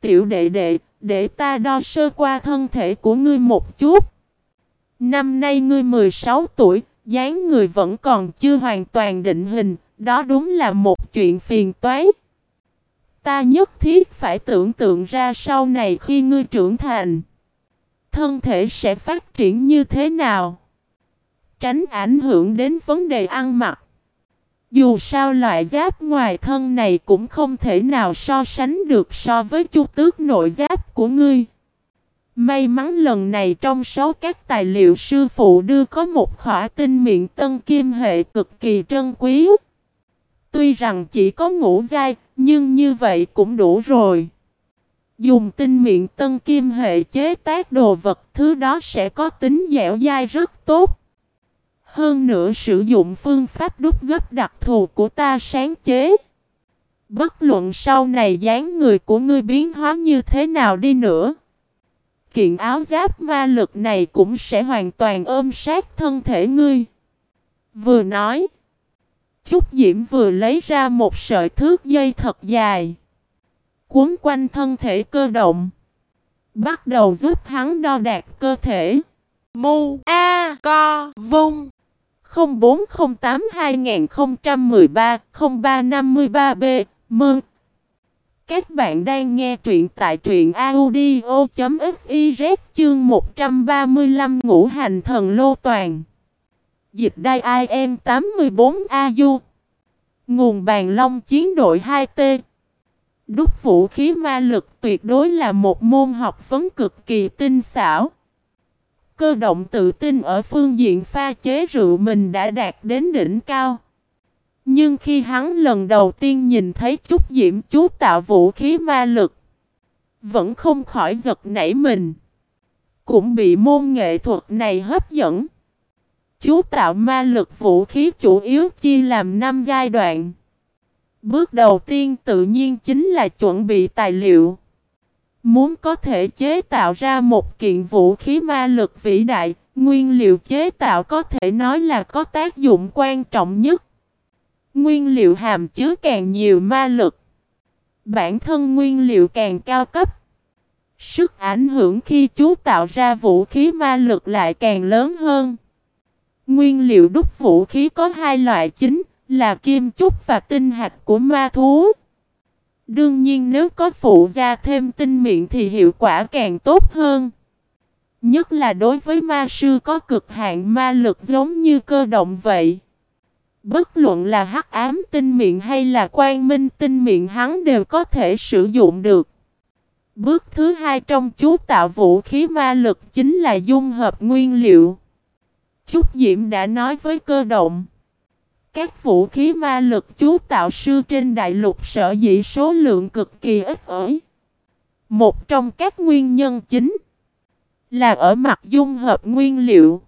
Tiểu đệ đệ, để ta đo sơ qua thân thể của ngươi một chút. Năm nay ngươi 16 tuổi, dáng người vẫn còn chưa hoàn toàn định hình, đó đúng là một chuyện phiền toái. Ta nhất thiết phải tưởng tượng ra sau này khi ngươi trưởng thành. Thân thể sẽ phát triển như thế nào? Tránh ảnh hưởng đến vấn đề ăn mặc. Dù sao loại giáp ngoài thân này cũng không thể nào so sánh được so với chu tước nội giáp của ngươi. May mắn lần này trong số các tài liệu sư phụ đưa có một khỏa tinh miệng tân kim hệ cực kỳ trân quý. Tuy rằng chỉ có ngũ giai, nhưng như vậy cũng đủ rồi. Dùng tinh miệng tân kim hệ chế tác đồ vật, thứ đó sẽ có tính dẻo dai rất tốt. Hơn nữa sử dụng phương pháp đúc gấp đặc thù của ta sáng chế. Bất luận sau này dáng người của ngươi biến hóa như thế nào đi nữa. Kiện áo giáp ma lực này cũng sẽ hoàn toàn ôm sát thân thể ngươi. Vừa nói. Trúc Diễm vừa lấy ra một sợi thước dây thật dài. Cuốn quanh thân thể cơ động. Bắt đầu giúp hắn đo đạc cơ thể. Mu A Co Vung 0408 2013 0353 B Mừng! Các bạn đang nghe truyện tại truyện audio.fiz chương 135 ngũ hành thần lô toàn. Dịch đai IM 84AU Nguồn bàn long chiến đội 2T Đúc vũ khí ma lực tuyệt đối là một môn học vấn cực kỳ tinh xảo. Cơ động tự tin ở phương diện pha chế rượu mình đã đạt đến đỉnh cao. Nhưng khi hắn lần đầu tiên nhìn thấy chút diễm chú tạo vũ khí ma lực, vẫn không khỏi giật nảy mình. Cũng bị môn nghệ thuật này hấp dẫn. Chú tạo ma lực vũ khí chủ yếu chia làm 5 giai đoạn. Bước đầu tiên tự nhiên chính là chuẩn bị tài liệu. Muốn có thể chế tạo ra một kiện vũ khí ma lực vĩ đại, nguyên liệu chế tạo có thể nói là có tác dụng quan trọng nhất. Nguyên liệu hàm chứa càng nhiều ma lực. Bản thân nguyên liệu càng cao cấp. Sức ảnh hưởng khi chú tạo ra vũ khí ma lực lại càng lớn hơn. Nguyên liệu đúc vũ khí có hai loại chính là kim chúc và tinh hạt của ma thú. Đương nhiên nếu có phụ gia thêm tinh miệng thì hiệu quả càng tốt hơn. Nhất là đối với ma sư có cực hạn ma lực giống như cơ động vậy. Bất luận là hắc ám tinh miệng hay là quang minh tinh miệng hắn đều có thể sử dụng được. Bước thứ hai trong chú tạo vũ khí ma lực chính là dung hợp nguyên liệu. Trúc Diễm đã nói với cơ động. Các vũ khí ma lực chú tạo sư trên đại lục sở dĩ số lượng cực kỳ ít ỏi. Một trong các nguyên nhân chính là ở mặt dung hợp nguyên liệu.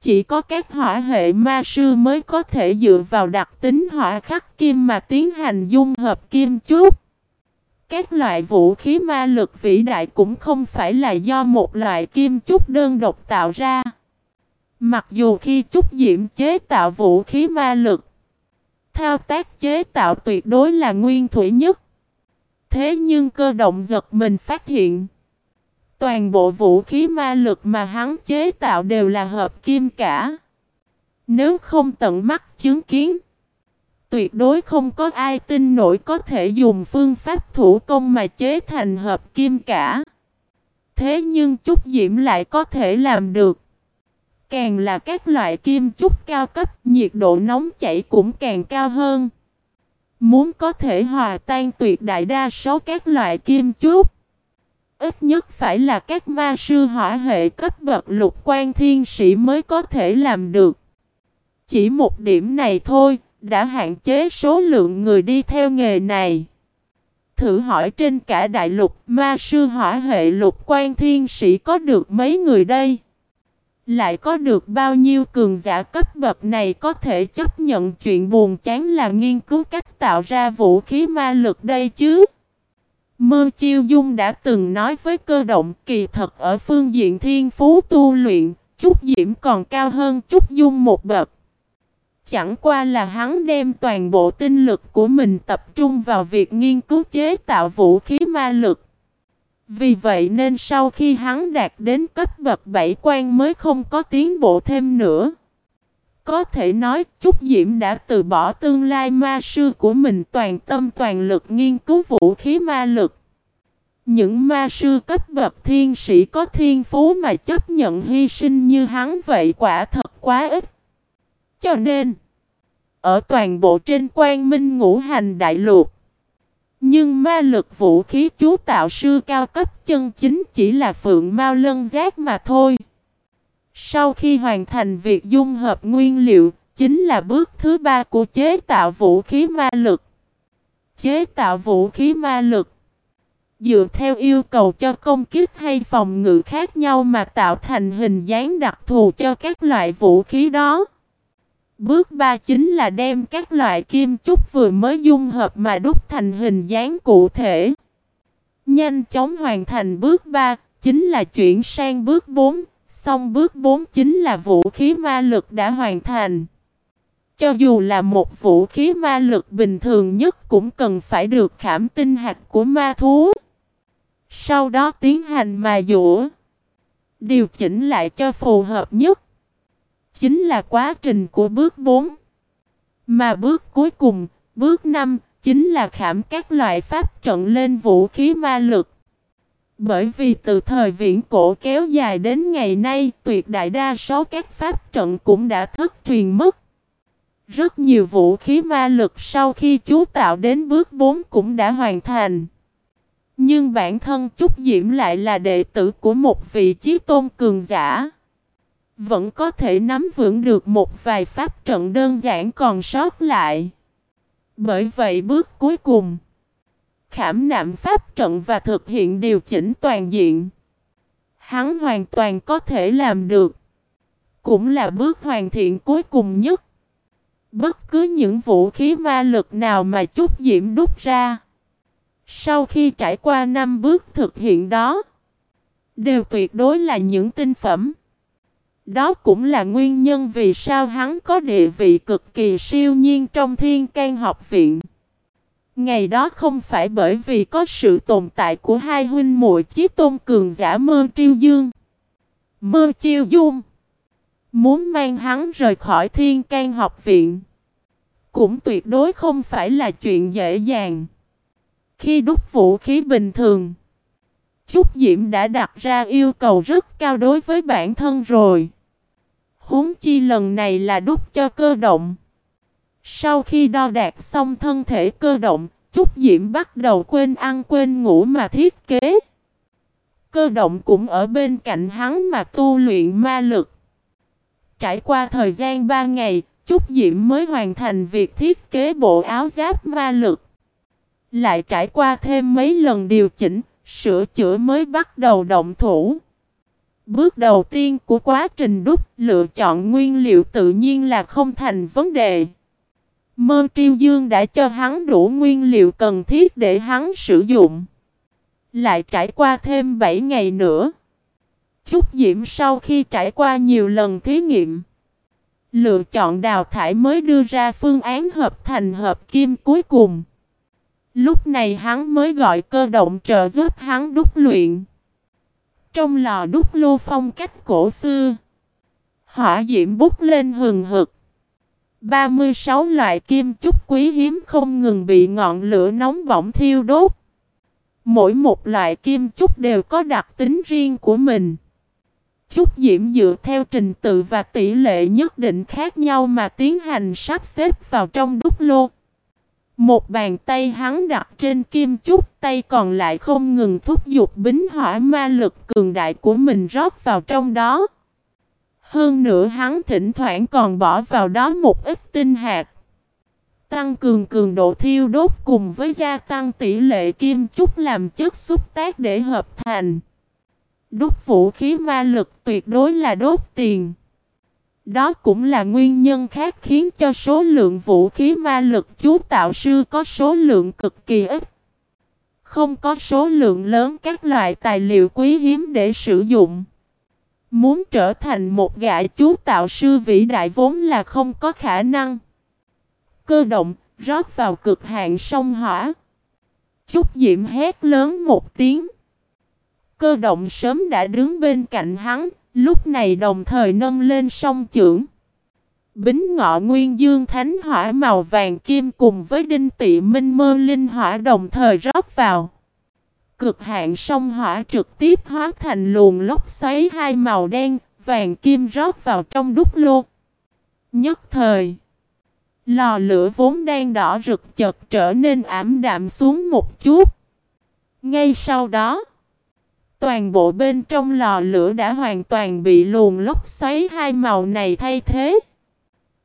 Chỉ có các hỏa hệ ma sư mới có thể dựa vào đặc tính hỏa khắc kim mà tiến hành dung hợp kim chút. Các loại vũ khí ma lực vĩ đại cũng không phải là do một loại kim chút đơn độc tạo ra. Mặc dù khi Trúc diễm chế tạo vũ khí ma lực, thao tác chế tạo tuyệt đối là nguyên thủy nhất. Thế nhưng cơ động giật mình phát hiện Toàn bộ vũ khí ma lực mà hắn chế tạo đều là hợp kim cả. Nếu không tận mắt chứng kiến, tuyệt đối không có ai tin nổi có thể dùng phương pháp thủ công mà chế thành hợp kim cả. Thế nhưng Trúc diễm lại có thể làm được. Càng là các loại kim chúc cao cấp, nhiệt độ nóng chảy cũng càng cao hơn. Muốn có thể hòa tan tuyệt đại đa số các loại kim chúc, Ít nhất phải là các ma sư hỏa hệ cấp bậc lục quan thiên sĩ mới có thể làm được. Chỉ một điểm này thôi, đã hạn chế số lượng người đi theo nghề này. Thử hỏi trên cả đại lục ma sư hỏa hệ lục quan thiên sĩ có được mấy người đây? Lại có được bao nhiêu cường giả cấp bậc này có thể chấp nhận chuyện buồn chán là nghiên cứu cách tạo ra vũ khí ma lực đây chứ? Mơ Chiêu Dung đã từng nói với cơ động kỳ thật ở phương diện thiên phú tu luyện, chút diễm còn cao hơn chút dung một bậc. Chẳng qua là hắn đem toàn bộ tinh lực của mình tập trung vào việc nghiên cứu chế tạo vũ khí ma lực. Vì vậy nên sau khi hắn đạt đến cấp bậc 7 quan mới không có tiến bộ thêm nữa. Có thể nói Trúc Diễm đã từ bỏ tương lai ma sư của mình toàn tâm toàn lực nghiên cứu vũ khí ma lực. Những ma sư cấp bậc thiên sĩ có thiên phú mà chấp nhận hy sinh như hắn vậy quả thật quá ít. Cho nên, ở toàn bộ trên quan minh ngũ hành đại lục, nhưng ma lực vũ khí chú tạo sư cao cấp chân chính chỉ là phượng mau lân giác mà thôi. Sau khi hoàn thành việc dung hợp nguyên liệu, chính là bước thứ ba của chế tạo vũ khí ma lực. Chế tạo vũ khí ma lực Dựa theo yêu cầu cho công kích hay phòng ngự khác nhau mà tạo thành hình dáng đặc thù cho các loại vũ khí đó. Bước 3 chính là đem các loại kim chúc vừa mới dung hợp mà đúc thành hình dáng cụ thể. Nhanh chóng hoàn thành bước 3, chính là chuyển sang bước 4, xong bước 4 chính là vũ khí ma lực đã hoàn thành. Cho dù là một vũ khí ma lực bình thường nhất cũng cần phải được khảm tinh hạt của ma thú. Sau đó tiến hành mà dũa. Điều chỉnh lại cho phù hợp nhất. Chính là quá trình của bước 4. Mà bước cuối cùng, bước 5, chính là khảm các loại pháp trận lên vũ khí ma lực. Bởi vì từ thời viễn cổ kéo dài đến ngày nay, tuyệt đại đa số các pháp trận cũng đã thất truyền mất. Rất nhiều vũ khí ma lực sau khi chú tạo đến bước 4 cũng đã hoàn thành. Nhưng bản thân Trúc Diễm lại là đệ tử của một vị chí tôn cường giả. Vẫn có thể nắm vững được một vài pháp trận đơn giản còn sót lại. Bởi vậy bước cuối cùng, khảm nạm pháp trận và thực hiện điều chỉnh toàn diện. Hắn hoàn toàn có thể làm được. Cũng là bước hoàn thiện cuối cùng nhất. Bất cứ những vũ khí ma lực nào mà chút diễm đúc ra. Sau khi trải qua năm bước thực hiện đó, đều tuyệt đối là những tinh phẩm. Đó cũng là nguyên nhân vì sao hắn có địa vị cực kỳ siêu nhiên trong thiên can học viện. Ngày đó không phải bởi vì có sự tồn tại của hai huynh muội chiếc tôn cường giả mơ triêu dương. Mơ chiêu dung. Muốn mang hắn rời khỏi thiên can học viện. Cũng tuyệt đối không phải là chuyện dễ dàng. Khi đúc vũ khí bình thường. Chúc Diễm đã đặt ra yêu cầu rất cao đối với bản thân rồi. Huống chi lần này là đúc cho cơ động. Sau khi đo đạt xong thân thể cơ động, Trúc Diễm bắt đầu quên ăn quên ngủ mà thiết kế. Cơ động cũng ở bên cạnh hắn mà tu luyện ma lực. Trải qua thời gian 3 ngày, Trúc Diễm mới hoàn thành việc thiết kế bộ áo giáp ma lực. Lại trải qua thêm mấy lần điều chỉnh, sửa chữa mới bắt đầu động thủ. Bước đầu tiên của quá trình đúc, lựa chọn nguyên liệu tự nhiên là không thành vấn đề. Mơ triêu dương đã cho hắn đủ nguyên liệu cần thiết để hắn sử dụng. Lại trải qua thêm 7 ngày nữa. Chúc Diễm sau khi trải qua nhiều lần thí nghiệm. Lựa chọn đào thải mới đưa ra phương án hợp thành hợp kim cuối cùng. Lúc này hắn mới gọi cơ động trợ giúp hắn đúc luyện. Trong lò đúc lô phong cách cổ xưa, hỏa diễm bút lên hừng hực. 36 loại kim chúc quý hiếm không ngừng bị ngọn lửa nóng bỏng thiêu đốt. Mỗi một loại kim chúc đều có đặc tính riêng của mình. Chúc diễm dựa theo trình tự và tỷ lệ nhất định khác nhau mà tiến hành sắp xếp vào trong đúc lô. Một bàn tay hắn đặt trên kim chúc, tay còn lại không ngừng thúc giục bính hỏa ma lực cường đại của mình rót vào trong đó. Hơn nữa hắn thỉnh thoảng còn bỏ vào đó một ít tinh hạt. Tăng cường cường độ thiêu đốt cùng với gia tăng tỷ lệ kim chúc làm chất xúc tác để hợp thành. Đốt vũ khí ma lực tuyệt đối là đốt tiền. Đó cũng là nguyên nhân khác khiến cho số lượng vũ khí ma lực chú tạo sư có số lượng cực kỳ ít. Không có số lượng lớn các loại tài liệu quý hiếm để sử dụng. Muốn trở thành một gã chú tạo sư vĩ đại vốn là không có khả năng. Cơ động, rót vào cực hạn sông hỏa. Chúc Diễm hét lớn một tiếng. Cơ động sớm đã đứng bên cạnh hắn, lúc này đồng thời nâng lên sông trưởng. Bính ngọ nguyên dương thánh hỏa màu vàng kim cùng với đinh tị minh mơ linh hỏa đồng thời rót vào. Cực hạn sông hỏa trực tiếp hóa thành luồng lốc xoáy hai màu đen, vàng kim rót vào trong đúc lô. Nhất thời, lò lửa vốn đang đỏ rực chợt trở nên ảm đạm xuống một chút. Ngay sau đó, toàn bộ bên trong lò lửa đã hoàn toàn bị luồng lốc xoáy hai màu này thay thế.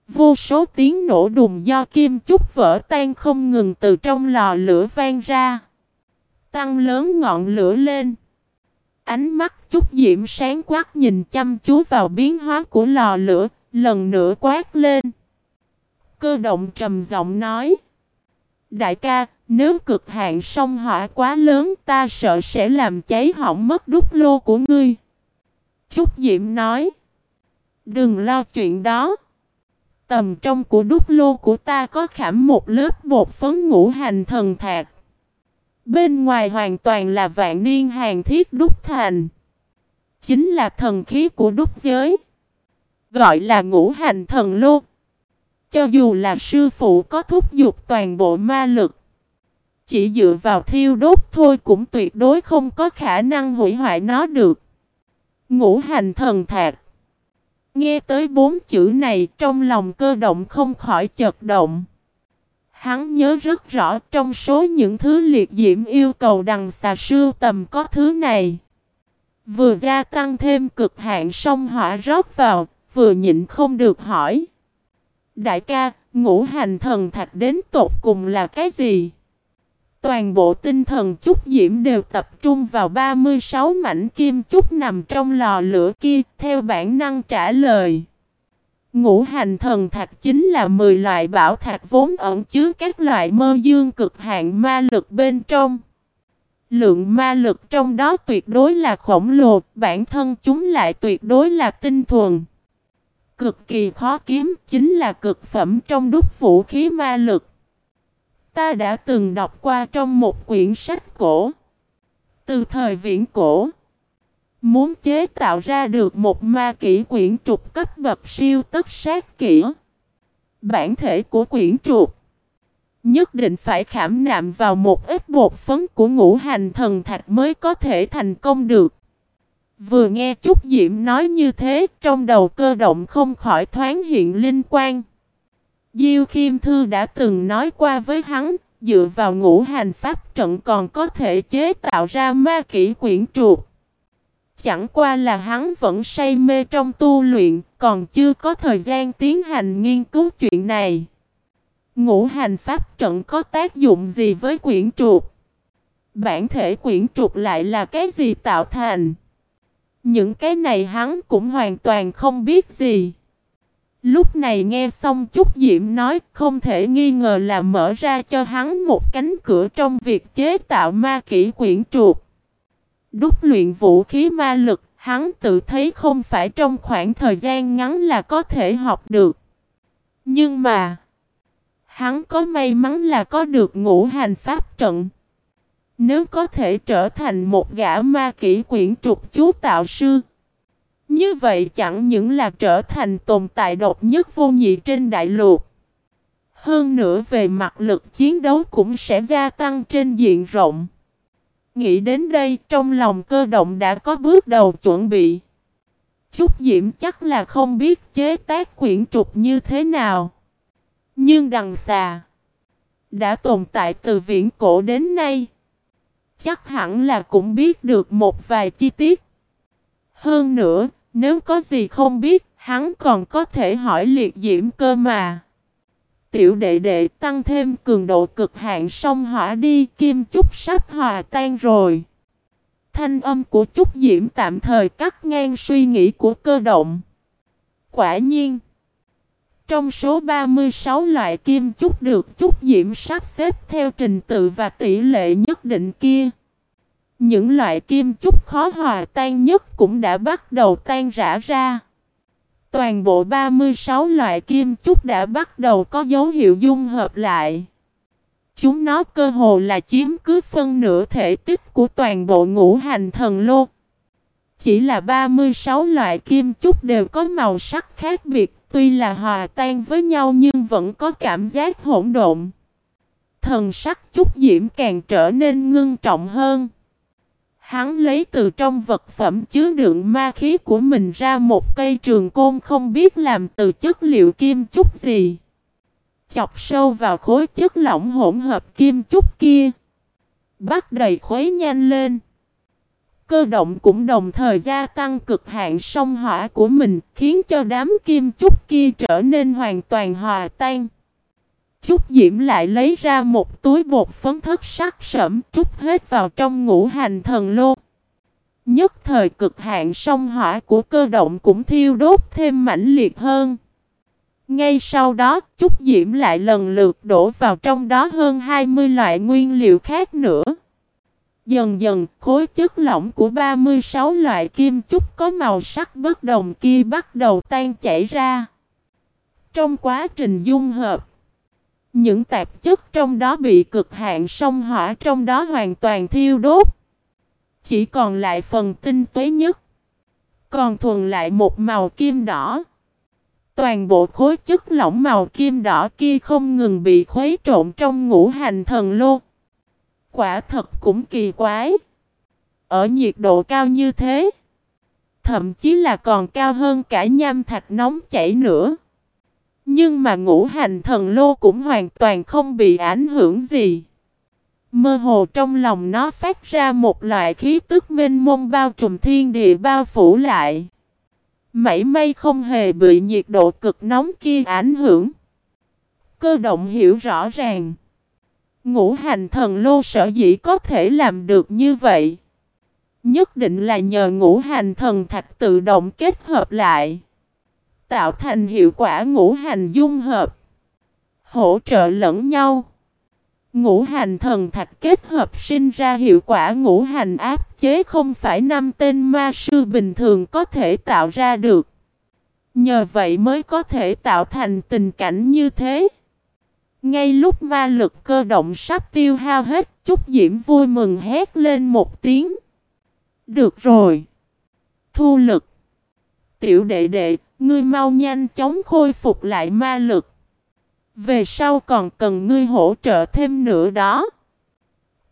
Vô số tiếng nổ đùng do kim chúc vỡ tan không ngừng từ trong lò lửa vang ra. Tăng lớn ngọn lửa lên. Ánh mắt chút diễm sáng quát nhìn chăm chú vào biến hóa của lò lửa, lần nữa quát lên. Cơ động trầm giọng nói. Đại ca, nếu cực hạn sông hỏa quá lớn, ta sợ sẽ làm cháy hỏng mất đúc lô của ngươi. Trúc Diễm nói. Đừng lo chuyện đó. Tầm trong của đúc lô của ta có khảm một lớp bột phấn ngũ hành thần thạc. Bên ngoài hoàn toàn là vạn niên hàng thiết đúc thành. Chính là thần khí của đúc giới. Gọi là ngũ hành thần lô. Cho dù là sư phụ có thúc giục toàn bộ ma lực. Chỉ dựa vào thiêu đốt thôi cũng tuyệt đối không có khả năng hủy hoại nó được. Ngũ hành thần thạc. Nghe tới bốn chữ này trong lòng cơ động không khỏi chật động. Hắn nhớ rất rõ trong số những thứ liệt diễm yêu cầu đằng xà sưu tầm có thứ này. Vừa gia tăng thêm cực hạn sông hỏa rót vào, vừa nhịn không được hỏi. Đại ca, ngũ hành thần thạch đến tột cùng là cái gì? Toàn bộ tinh thần chúc diễm đều tập trung vào 36 mảnh kim chúc nằm trong lò lửa kia, theo bản năng trả lời. Ngũ hành thần thạch chính là 10 loại bảo thạch vốn ẩn chứa các loại mơ dương cực hạn ma lực bên trong. Lượng ma lực trong đó tuyệt đối là khổng lồ, bản thân chúng lại tuyệt đối là tinh thuần. Cực kỳ khó kiếm chính là cực phẩm trong đúc vũ khí ma lực. Ta đã từng đọc qua trong một quyển sách cổ. Từ thời viễn cổ. Muốn chế tạo ra được một ma kỹ quyển trục cấp bậc siêu tất sát kỹ. Bản thể của quyển trục. Nhất định phải khảm nạm vào một ít bột phấn của ngũ hành thần thạch mới có thể thành công được. Vừa nghe Trúc Diễm nói như thế, trong đầu cơ động không khỏi thoáng hiện linh quan. Diêu Khiêm Thư đã từng nói qua với hắn, dựa vào ngũ hành pháp trận còn có thể chế tạo ra ma kỹ quyển trục. Chẳng qua là hắn vẫn say mê trong tu luyện, còn chưa có thời gian tiến hành nghiên cứu chuyện này. Ngũ hành pháp trận có tác dụng gì với quyển trục? Bản thể quyển trục lại là cái gì tạo thành? Những cái này hắn cũng hoàn toàn không biết gì. Lúc này nghe xong Trúc Diễm nói không thể nghi ngờ là mở ra cho hắn một cánh cửa trong việc chế tạo ma kỹ quyển trục. Đúc luyện vũ khí ma lực, hắn tự thấy không phải trong khoảng thời gian ngắn là có thể học được. Nhưng mà, hắn có may mắn là có được ngũ hành pháp trận. Nếu có thể trở thành một gã ma kỹ quyển trục chú tạo sư, như vậy chẳng những là trở thành tồn tại độc nhất vô nhị trên đại lục. Hơn nữa về mặt lực chiến đấu cũng sẽ gia tăng trên diện rộng. Nghĩ đến đây trong lòng cơ động đã có bước đầu chuẩn bị. Chúc Diễm chắc là không biết chế tác quyển trục như thế nào. Nhưng đằng xà đã tồn tại từ viễn cổ đến nay. Chắc hẳn là cũng biết được một vài chi tiết. Hơn nữa, nếu có gì không biết, hắn còn có thể hỏi liệt diễm cơ mà. Tiểu đệ đệ tăng thêm cường độ cực hạn song hỏa đi, kim chúc sắp hòa tan rồi. Thanh âm của chúc Diễm tạm thời cắt ngang suy nghĩ của cơ động. Quả nhiên, trong số 36 loại kim chúc được chúc Diễm sắp xếp theo trình tự và tỷ lệ nhất định kia. Những loại kim chúc khó hòa tan nhất cũng đã bắt đầu tan rã ra. Toàn bộ 36 loại kim chúc đã bắt đầu có dấu hiệu dung hợp lại. Chúng nó cơ hồ là chiếm cứ phân nửa thể tích của toàn bộ ngũ hành thần lô. Chỉ là 36 loại kim chúc đều có màu sắc khác biệt, tuy là hòa tan với nhau nhưng vẫn có cảm giác hỗn độn. Thần sắc chúc diễm càng trở nên ngưng trọng hơn. Hắn lấy từ trong vật phẩm chứa đựng ma khí của mình ra một cây trường côn không biết làm từ chất liệu kim chúc gì. Chọc sâu vào khối chất lỏng hỗn hợp kim chúc kia. Bắt đầy khuấy nhanh lên. Cơ động cũng đồng thời gia tăng cực hạn sông hỏa của mình, khiến cho đám kim chúc kia trở nên hoàn toàn hòa tan. Trúc Diễm lại lấy ra một túi bột phấn thất sắc sẫm trút hết vào trong ngũ hành thần lô. Nhất thời cực hạn sông hỏa của cơ động cũng thiêu đốt thêm mãnh liệt hơn. Ngay sau đó, Trúc Diễm lại lần lượt đổ vào trong đó hơn 20 loại nguyên liệu khác nữa. Dần dần, khối chất lỏng của 36 loại kim trúc có màu sắc bất đồng kia bắt đầu tan chảy ra. Trong quá trình dung hợp, những tạp chất trong đó bị cực hạn sông hỏa trong đó hoàn toàn thiêu đốt. Chỉ còn lại phần tinh tuế nhất. Còn thuần lại một màu kim đỏ. Toàn bộ khối chất lỏng màu kim đỏ kia không ngừng bị khuấy trộn trong ngũ hành thần lô. Quả thật cũng kỳ quái. Ở nhiệt độ cao như thế. Thậm chí là còn cao hơn cả nham thạch nóng chảy nữa. Nhưng mà ngũ hành thần lô cũng hoàn toàn không bị ảnh hưởng gì. Mơ hồ trong lòng nó phát ra một loại khí tức minh mông bao trùm thiên địa bao phủ lại. Mảy may không hề bị nhiệt độ cực nóng kia ảnh hưởng. Cơ động hiểu rõ ràng. Ngũ hành thần lô sở dĩ có thể làm được như vậy. Nhất định là nhờ ngũ hành thần thạch tự động kết hợp lại. Tạo thành hiệu quả ngũ hành dung hợp. Hỗ trợ lẫn nhau. Ngũ hành thần thạch kết hợp sinh ra hiệu quả ngũ hành áp chế không phải năm tên ma sư bình thường có thể tạo ra được. Nhờ vậy mới có thể tạo thành tình cảnh như thế. Ngay lúc ma lực cơ động sắp tiêu hao hết, Trúc Diễm vui mừng hét lên một tiếng. Được rồi. Thu lực. Tiểu đệ đệ, ngươi mau nhanh chóng khôi phục lại ma lực. Về sau còn cần ngươi hỗ trợ thêm nữa đó.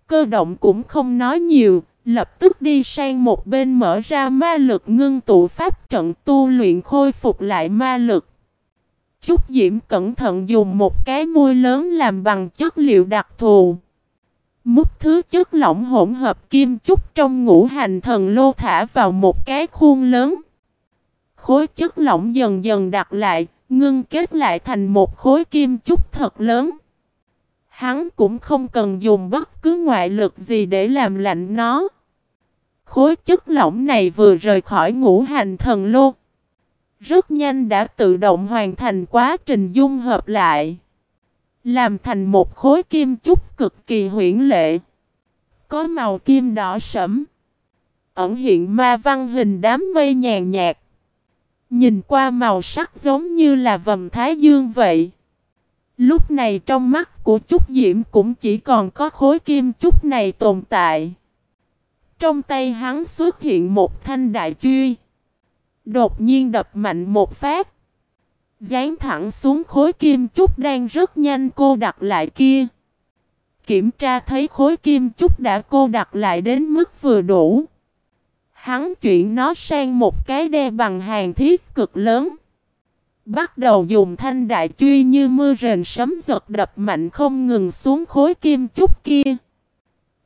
Cơ động cũng không nói nhiều, lập tức đi sang một bên mở ra ma lực ngưng tụ pháp trận tu luyện khôi phục lại ma lực. Chúc Diễm cẩn thận dùng một cái môi lớn làm bằng chất liệu đặc thù. Múc thứ chất lỏng hỗn hợp kim chúc trong ngũ hành thần lô thả vào một cái khuôn lớn. Khối chất lỏng dần dần đặt lại, ngưng kết lại thành một khối kim chúc thật lớn. Hắn cũng không cần dùng bất cứ ngoại lực gì để làm lạnh nó. Khối chất lỏng này vừa rời khỏi ngũ hành thần lô. Rất nhanh đã tự động hoàn thành quá trình dung hợp lại. Làm thành một khối kim chúc cực kỳ huyễn lệ. Có màu kim đỏ sẫm. Ẩn hiện ma văn hình đám mây nhàn nhạt. Nhìn qua màu sắc giống như là vầm thái dương vậy. Lúc này trong mắt của Trúc Diễm cũng chỉ còn có khối kim trúc này tồn tại. Trong tay hắn xuất hiện một thanh đại truy. Đột nhiên đập mạnh một phát. Dán thẳng xuống khối kim trúc đang rất nhanh cô đặt lại kia. Kiểm tra thấy khối kim trúc đã cô đặt lại đến mức vừa đủ. Hắn chuyển nó sang một cái đe bằng hàng thiết cực lớn. Bắt đầu dùng thanh đại truy như mưa rền sấm giật đập mạnh không ngừng xuống khối kim trúc kia.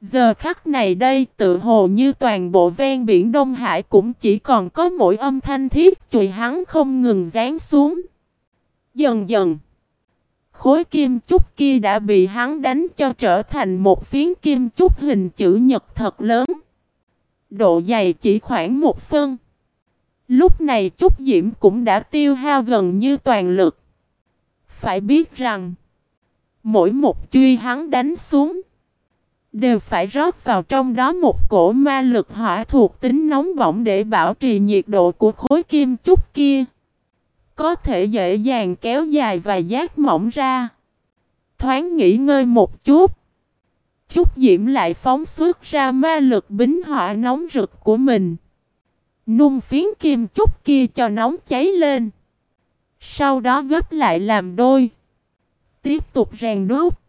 Giờ khắc này đây tự hồ như toàn bộ ven biển Đông Hải cũng chỉ còn có mỗi âm thanh thiết chùi hắn không ngừng dán xuống. Dần dần, khối kim trúc kia đã bị hắn đánh cho trở thành một phiến kim trúc hình chữ nhật thật lớn. Độ dày chỉ khoảng một phân. Lúc này Trúc Diễm cũng đã tiêu hao gần như toàn lực. Phải biết rằng, mỗi một truy hắn đánh xuống, đều phải rót vào trong đó một cổ ma lực hỏa thuộc tính nóng bỏng để bảo trì nhiệt độ của khối kim trúc kia. Có thể dễ dàng kéo dài và giác mỏng ra. Thoáng nghỉ ngơi một chút. Trúc Diễm lại phóng xuất ra ma lực bính hỏa nóng rực của mình. Nung phiến kim trúc kia cho nóng cháy lên. Sau đó gấp lại làm đôi. Tiếp tục rèn đúc.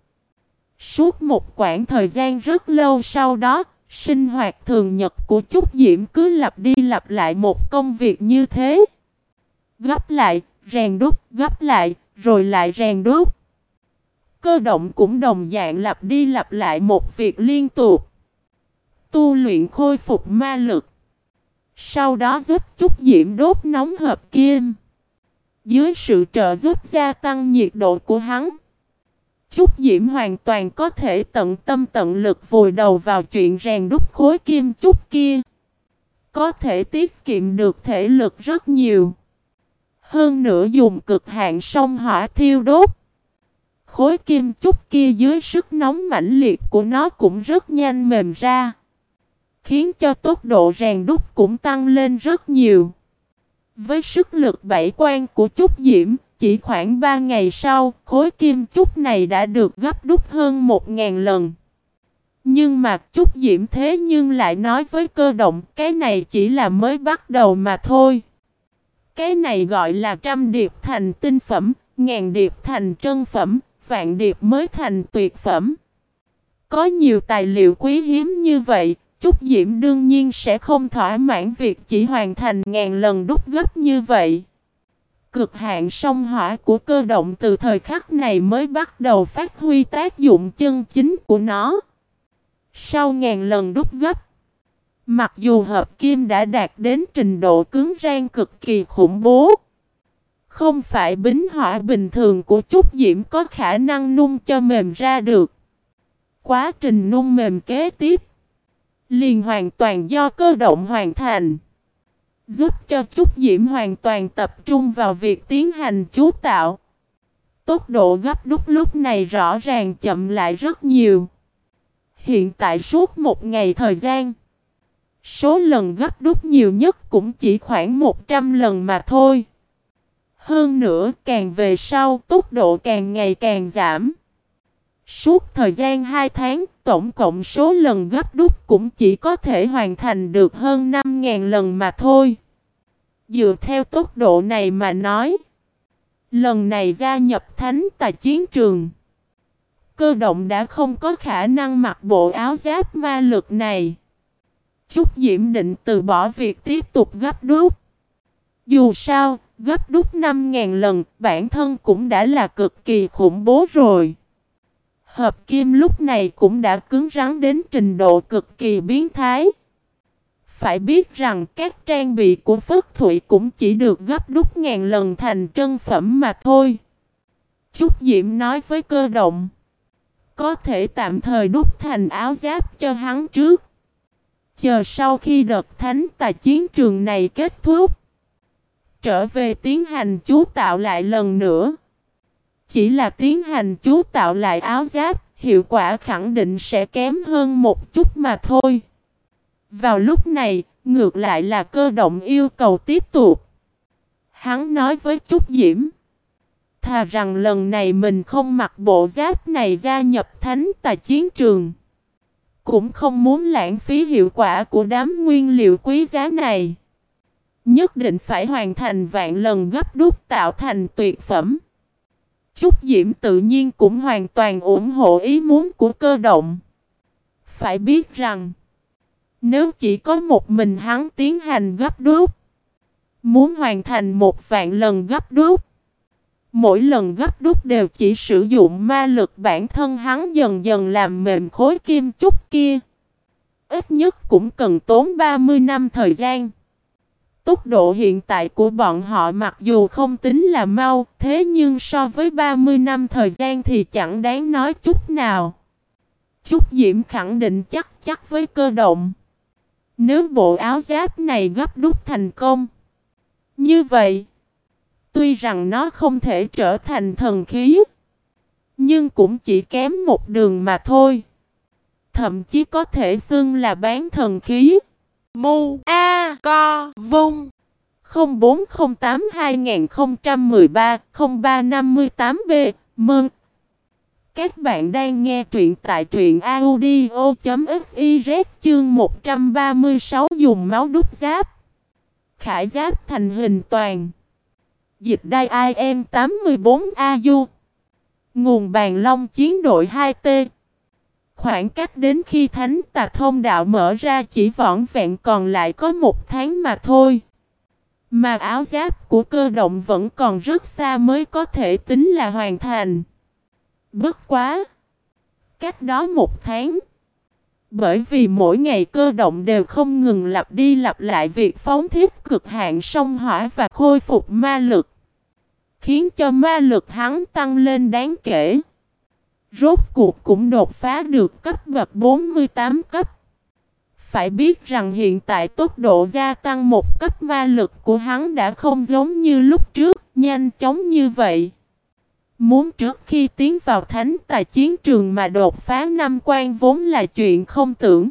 Suốt một quãng thời gian rất lâu sau đó, sinh hoạt thường nhật của Trúc Diễm cứ lặp đi lặp lại một công việc như thế. Gấp lại, rèn đúc, gấp lại, rồi lại rèn đúc. Cơ động cũng đồng dạng lặp đi lặp lại một việc liên tục. Tu luyện khôi phục ma lực. Sau đó giúp chút diễm đốt nóng hợp kim. Dưới sự trợ giúp gia tăng nhiệt độ của hắn. chút Diễm hoàn toàn có thể tận tâm tận lực vùi đầu vào chuyện rèn đúc khối kim chút kia. Có thể tiết kiệm được thể lực rất nhiều. Hơn nữa dùng cực hạn sông hỏa thiêu đốt. Khối kim chúc kia dưới sức nóng mãnh liệt của nó cũng rất nhanh mềm ra. Khiến cho tốc độ rèn đúc cũng tăng lên rất nhiều. Với sức lực bảy quan của chút Diễm, chỉ khoảng 3 ngày sau, khối kim chúc này đã được gấp đúc hơn 1.000 lần. Nhưng mà chút Diễm thế nhưng lại nói với cơ động, cái này chỉ là mới bắt đầu mà thôi. Cái này gọi là trăm điệp thành tinh phẩm, ngàn điệp thành trân phẩm, vạn điệp mới thành tuyệt phẩm. Có nhiều tài liệu quý hiếm như vậy, Trúc Diễm đương nhiên sẽ không thỏa mãn việc chỉ hoàn thành ngàn lần đúc gấp như vậy. Cực hạn sông hỏa của cơ động từ thời khắc này mới bắt đầu phát huy tác dụng chân chính của nó. Sau ngàn lần đúc gấp, mặc dù hợp kim đã đạt đến trình độ cứng rang cực kỳ khủng bố, không phải bính hỏa bình thường của Trúc Diễm có khả năng nung cho mềm ra được. Quá trình nung mềm kế tiếp liền hoàn toàn do cơ động hoàn thành. Giúp cho Trúc Diễm hoàn toàn tập trung vào việc tiến hành chú tạo. Tốc độ gấp đúc lúc này rõ ràng chậm lại rất nhiều. Hiện tại suốt một ngày thời gian, số lần gấp đúc nhiều nhất cũng chỉ khoảng 100 lần mà thôi. Hơn nữa càng về sau tốc độ càng ngày càng giảm. Suốt thời gian 2 tháng, tổng cộng số lần gấp đúc cũng chỉ có thể hoàn thành được hơn 5.000 lần mà thôi. Dựa theo tốc độ này mà nói, lần này gia nhập thánh tài chiến trường, cơ động đã không có khả năng mặc bộ áo giáp ma lực này. Chúc Diễm định từ bỏ việc tiếp tục gấp đúc. Dù sao, gấp đúc 5.000 lần, bản thân cũng đã là cực kỳ khủng bố rồi. Hợp kim lúc này cũng đã cứng rắn đến trình độ cực kỳ biến thái. Phải biết rằng các trang bị của Phất Thụy cũng chỉ được gấp đúc ngàn lần thành trân phẩm mà thôi. Trúc Diễm nói với cơ động. Có thể tạm thời đúc thành áo giáp cho hắn trước. Chờ sau khi đợt thánh tại chiến trường này kết thúc. Trở về tiến hành chú tạo lại lần nữa. Chỉ là tiến hành chú tạo lại áo giáp, hiệu quả khẳng định sẽ kém hơn một chút mà thôi. Vào lúc này, ngược lại là cơ động yêu cầu tiếp tục. Hắn nói với Trúc Diễm. Thà rằng lần này mình không mặc bộ giáp này gia nhập thánh tài chiến trường. Cũng không muốn lãng phí hiệu quả của đám nguyên liệu quý giá này. Nhất định phải hoàn thành vạn lần gấp đúc tạo thành tuyệt phẩm. Chúc Diễm tự nhiên cũng hoàn toàn ủng hộ ý muốn của cơ động. Phải biết rằng, nếu chỉ có một mình hắn tiến hành gấp đúc, muốn hoàn thành một vạn lần gấp đúc, mỗi lần gấp đúc đều chỉ sử dụng ma lực bản thân hắn dần dần làm mềm khối kim trúc kia. Ít nhất cũng cần tốn 30 năm thời gian. Tốc độ hiện tại của bọn họ mặc dù không tính là mau, thế nhưng so với 30 năm thời gian thì chẳng đáng nói chút nào. Trúc Diễm khẳng định chắc chắc với cơ động. Nếu bộ áo giáp này gấp đúc thành công. Như vậy, tuy rằng nó không thể trở thành thần khí, nhưng cũng chỉ kém một đường mà thôi. Thậm chí có thể xưng là bán thần khí. Mu A Co Vung 0408 2013 0358 B, Mừng! Các bạn đang nghe truyện tại truyện audio.fiz chương 136 dùng máu đúc giáp. Khải giáp thành hình toàn. Dịch đai IM 84AU. Nguồn bàn long chiến đội 2T. Khoảng cách đến khi thánh tà thông đạo mở ra chỉ vỏn vẹn còn lại có một tháng mà thôi. Mà áo giáp của cơ động vẫn còn rất xa mới có thể tính là hoàn thành. Bất quá! Cách đó một tháng. Bởi vì mỗi ngày cơ động đều không ngừng lặp đi lặp lại việc phóng thiết cực hạn sông hỏa và khôi phục ma lực. Khiến cho ma lực hắn tăng lên đáng kể. Rốt cuộc cũng đột phá được cấp bậc 48 cấp. Phải biết rằng hiện tại tốc độ gia tăng một cấp ma lực của hắn đã không giống như lúc trước, nhanh chóng như vậy. Muốn trước khi tiến vào thánh tài chiến trường mà đột phá năm quan vốn là chuyện không tưởng.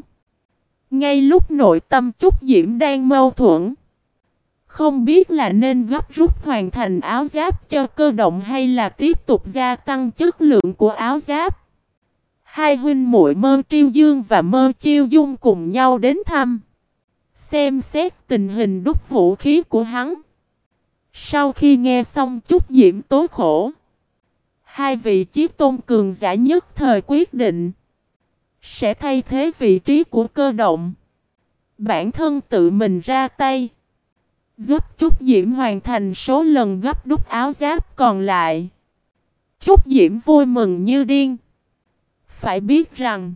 Ngay lúc nội tâm Trúc Diễm đang mâu thuẫn. Không biết là nên gấp rút hoàn thành áo giáp cho cơ động hay là tiếp tục gia tăng chất lượng của áo giáp. Hai huynh muội Mơ Triêu Dương và Mơ Chiêu Dung cùng nhau đến thăm. Xem xét tình hình đúc vũ khí của hắn. Sau khi nghe xong chút diễm tối khổ. Hai vị chiếc tôn cường giả nhất thời quyết định. Sẽ thay thế vị trí của cơ động. Bản thân tự mình ra tay. Giúp chút diễm hoàn thành số lần gấp đúc áo giáp còn lại. Chút diễm vui mừng như điên. Phải biết rằng,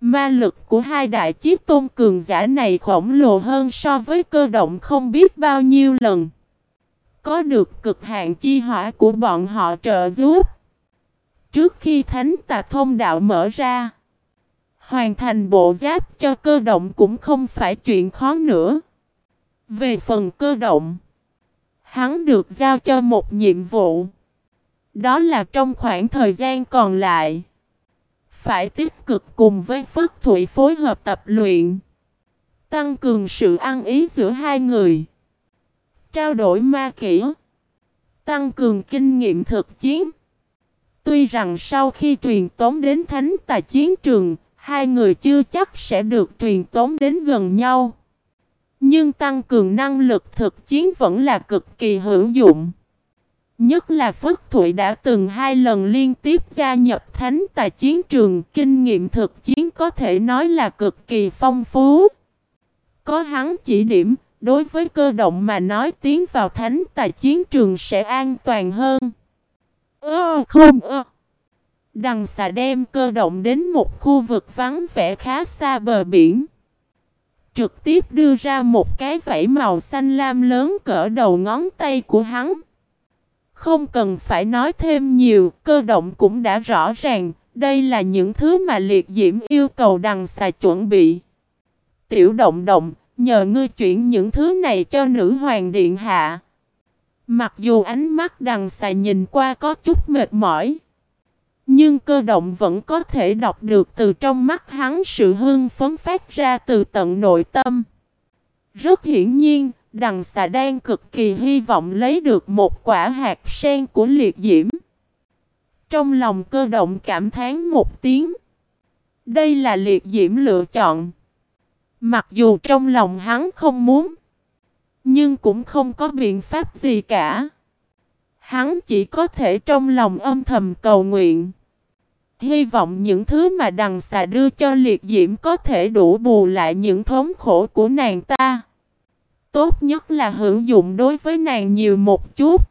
ma lực của hai đại chiếc tôn cường giả này khổng lồ hơn so với cơ động không biết bao nhiêu lần. Có được cực hạn chi hỏa của bọn họ trợ giúp. Trước khi thánh tà thông đạo mở ra, hoàn thành bộ giáp cho cơ động cũng không phải chuyện khó nữa. Về phần cơ động, hắn được giao cho một nhiệm vụ. Đó là trong khoảng thời gian còn lại phải tích cực cùng với Phất Thụy phối hợp tập luyện. Tăng cường sự ăn ý giữa hai người. Trao đổi ma kỹ. Tăng cường kinh nghiệm thực chiến. Tuy rằng sau khi truyền tống đến thánh tài chiến trường, hai người chưa chắc sẽ được truyền tống đến gần nhau. Nhưng tăng cường năng lực thực chiến vẫn là cực kỳ hữu dụng. Nhất là Phất Thụy đã từng hai lần liên tiếp gia nhập thánh tài chiến trường, kinh nghiệm thực chiến có thể nói là cực kỳ phong phú. Có hắn chỉ điểm, đối với cơ động mà nói tiến vào thánh tài chiến trường sẽ an toàn hơn. Ơ không ơ. Đằng xà đem cơ động đến một khu vực vắng vẻ khá xa bờ biển. Trực tiếp đưa ra một cái vẫy màu xanh lam lớn cỡ đầu ngón tay của hắn. Không cần phải nói thêm nhiều, cơ động cũng đã rõ ràng, đây là những thứ mà liệt diễm yêu cầu đằng xà chuẩn bị. Tiểu động động, nhờ ngươi chuyển những thứ này cho nữ hoàng điện hạ. Mặc dù ánh mắt đằng xà nhìn qua có chút mệt mỏi, nhưng cơ động vẫn có thể đọc được từ trong mắt hắn sự hưng phấn phát ra từ tận nội tâm. Rất hiển nhiên, Đằng xà đang cực kỳ hy vọng lấy được một quả hạt sen của liệt diễm. Trong lòng cơ động cảm thán một tiếng. Đây là liệt diễm lựa chọn. Mặc dù trong lòng hắn không muốn. Nhưng cũng không có biện pháp gì cả. Hắn chỉ có thể trong lòng âm thầm cầu nguyện. Hy vọng những thứ mà đằng xà đưa cho liệt diễm có thể đủ bù lại những thống khổ của nàng ta. Tốt nhất là hữu dụng đối với nàng nhiều một chút.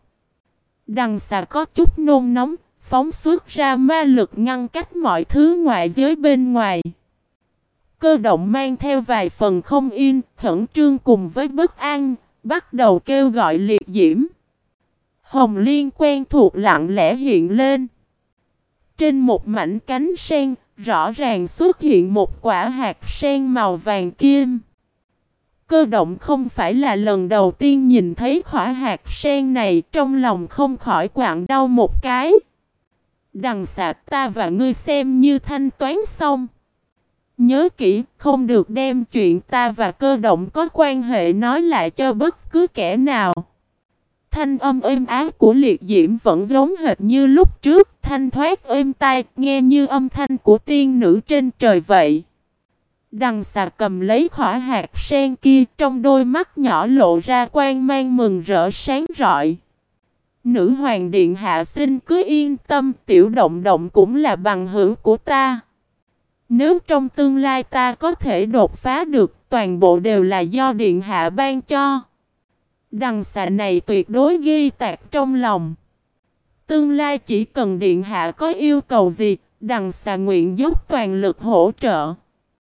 Đằng xà có chút nôn nóng, phóng xuất ra ma lực ngăn cách mọi thứ ngoại giới bên ngoài. Cơ động mang theo vài phần không yên, khẩn trương cùng với bất an, bắt đầu kêu gọi liệt diễm. Hồng Liên quen thuộc lặng lẽ hiện lên. Trên một mảnh cánh sen, rõ ràng xuất hiện một quả hạt sen màu vàng kim. Cơ động không phải là lần đầu tiên nhìn thấy khỏa hạt sen này trong lòng không khỏi quặn đau một cái. Đằng xạ ta và ngươi xem như thanh toán xong. Nhớ kỹ không được đem chuyện ta và cơ động có quan hệ nói lại cho bất cứ kẻ nào. Thanh âm êm ái của liệt diễm vẫn giống hệt như lúc trước, thanh thoát êm tai, nghe như âm thanh của tiên nữ trên trời vậy. Đằng xà cầm lấy khỏa hạt sen kia trong đôi mắt nhỏ lộ ra quan mang mừng rỡ sáng rọi. Nữ hoàng điện hạ xin cứ yên tâm tiểu động động cũng là bằng hữu của ta. Nếu trong tương lai ta có thể đột phá được toàn bộ đều là do điện hạ ban cho. Đằng xạ này tuyệt đối ghi tạc trong lòng. Tương lai chỉ cần điện hạ có yêu cầu gì, đằng xà nguyện dốc toàn lực hỗ trợ.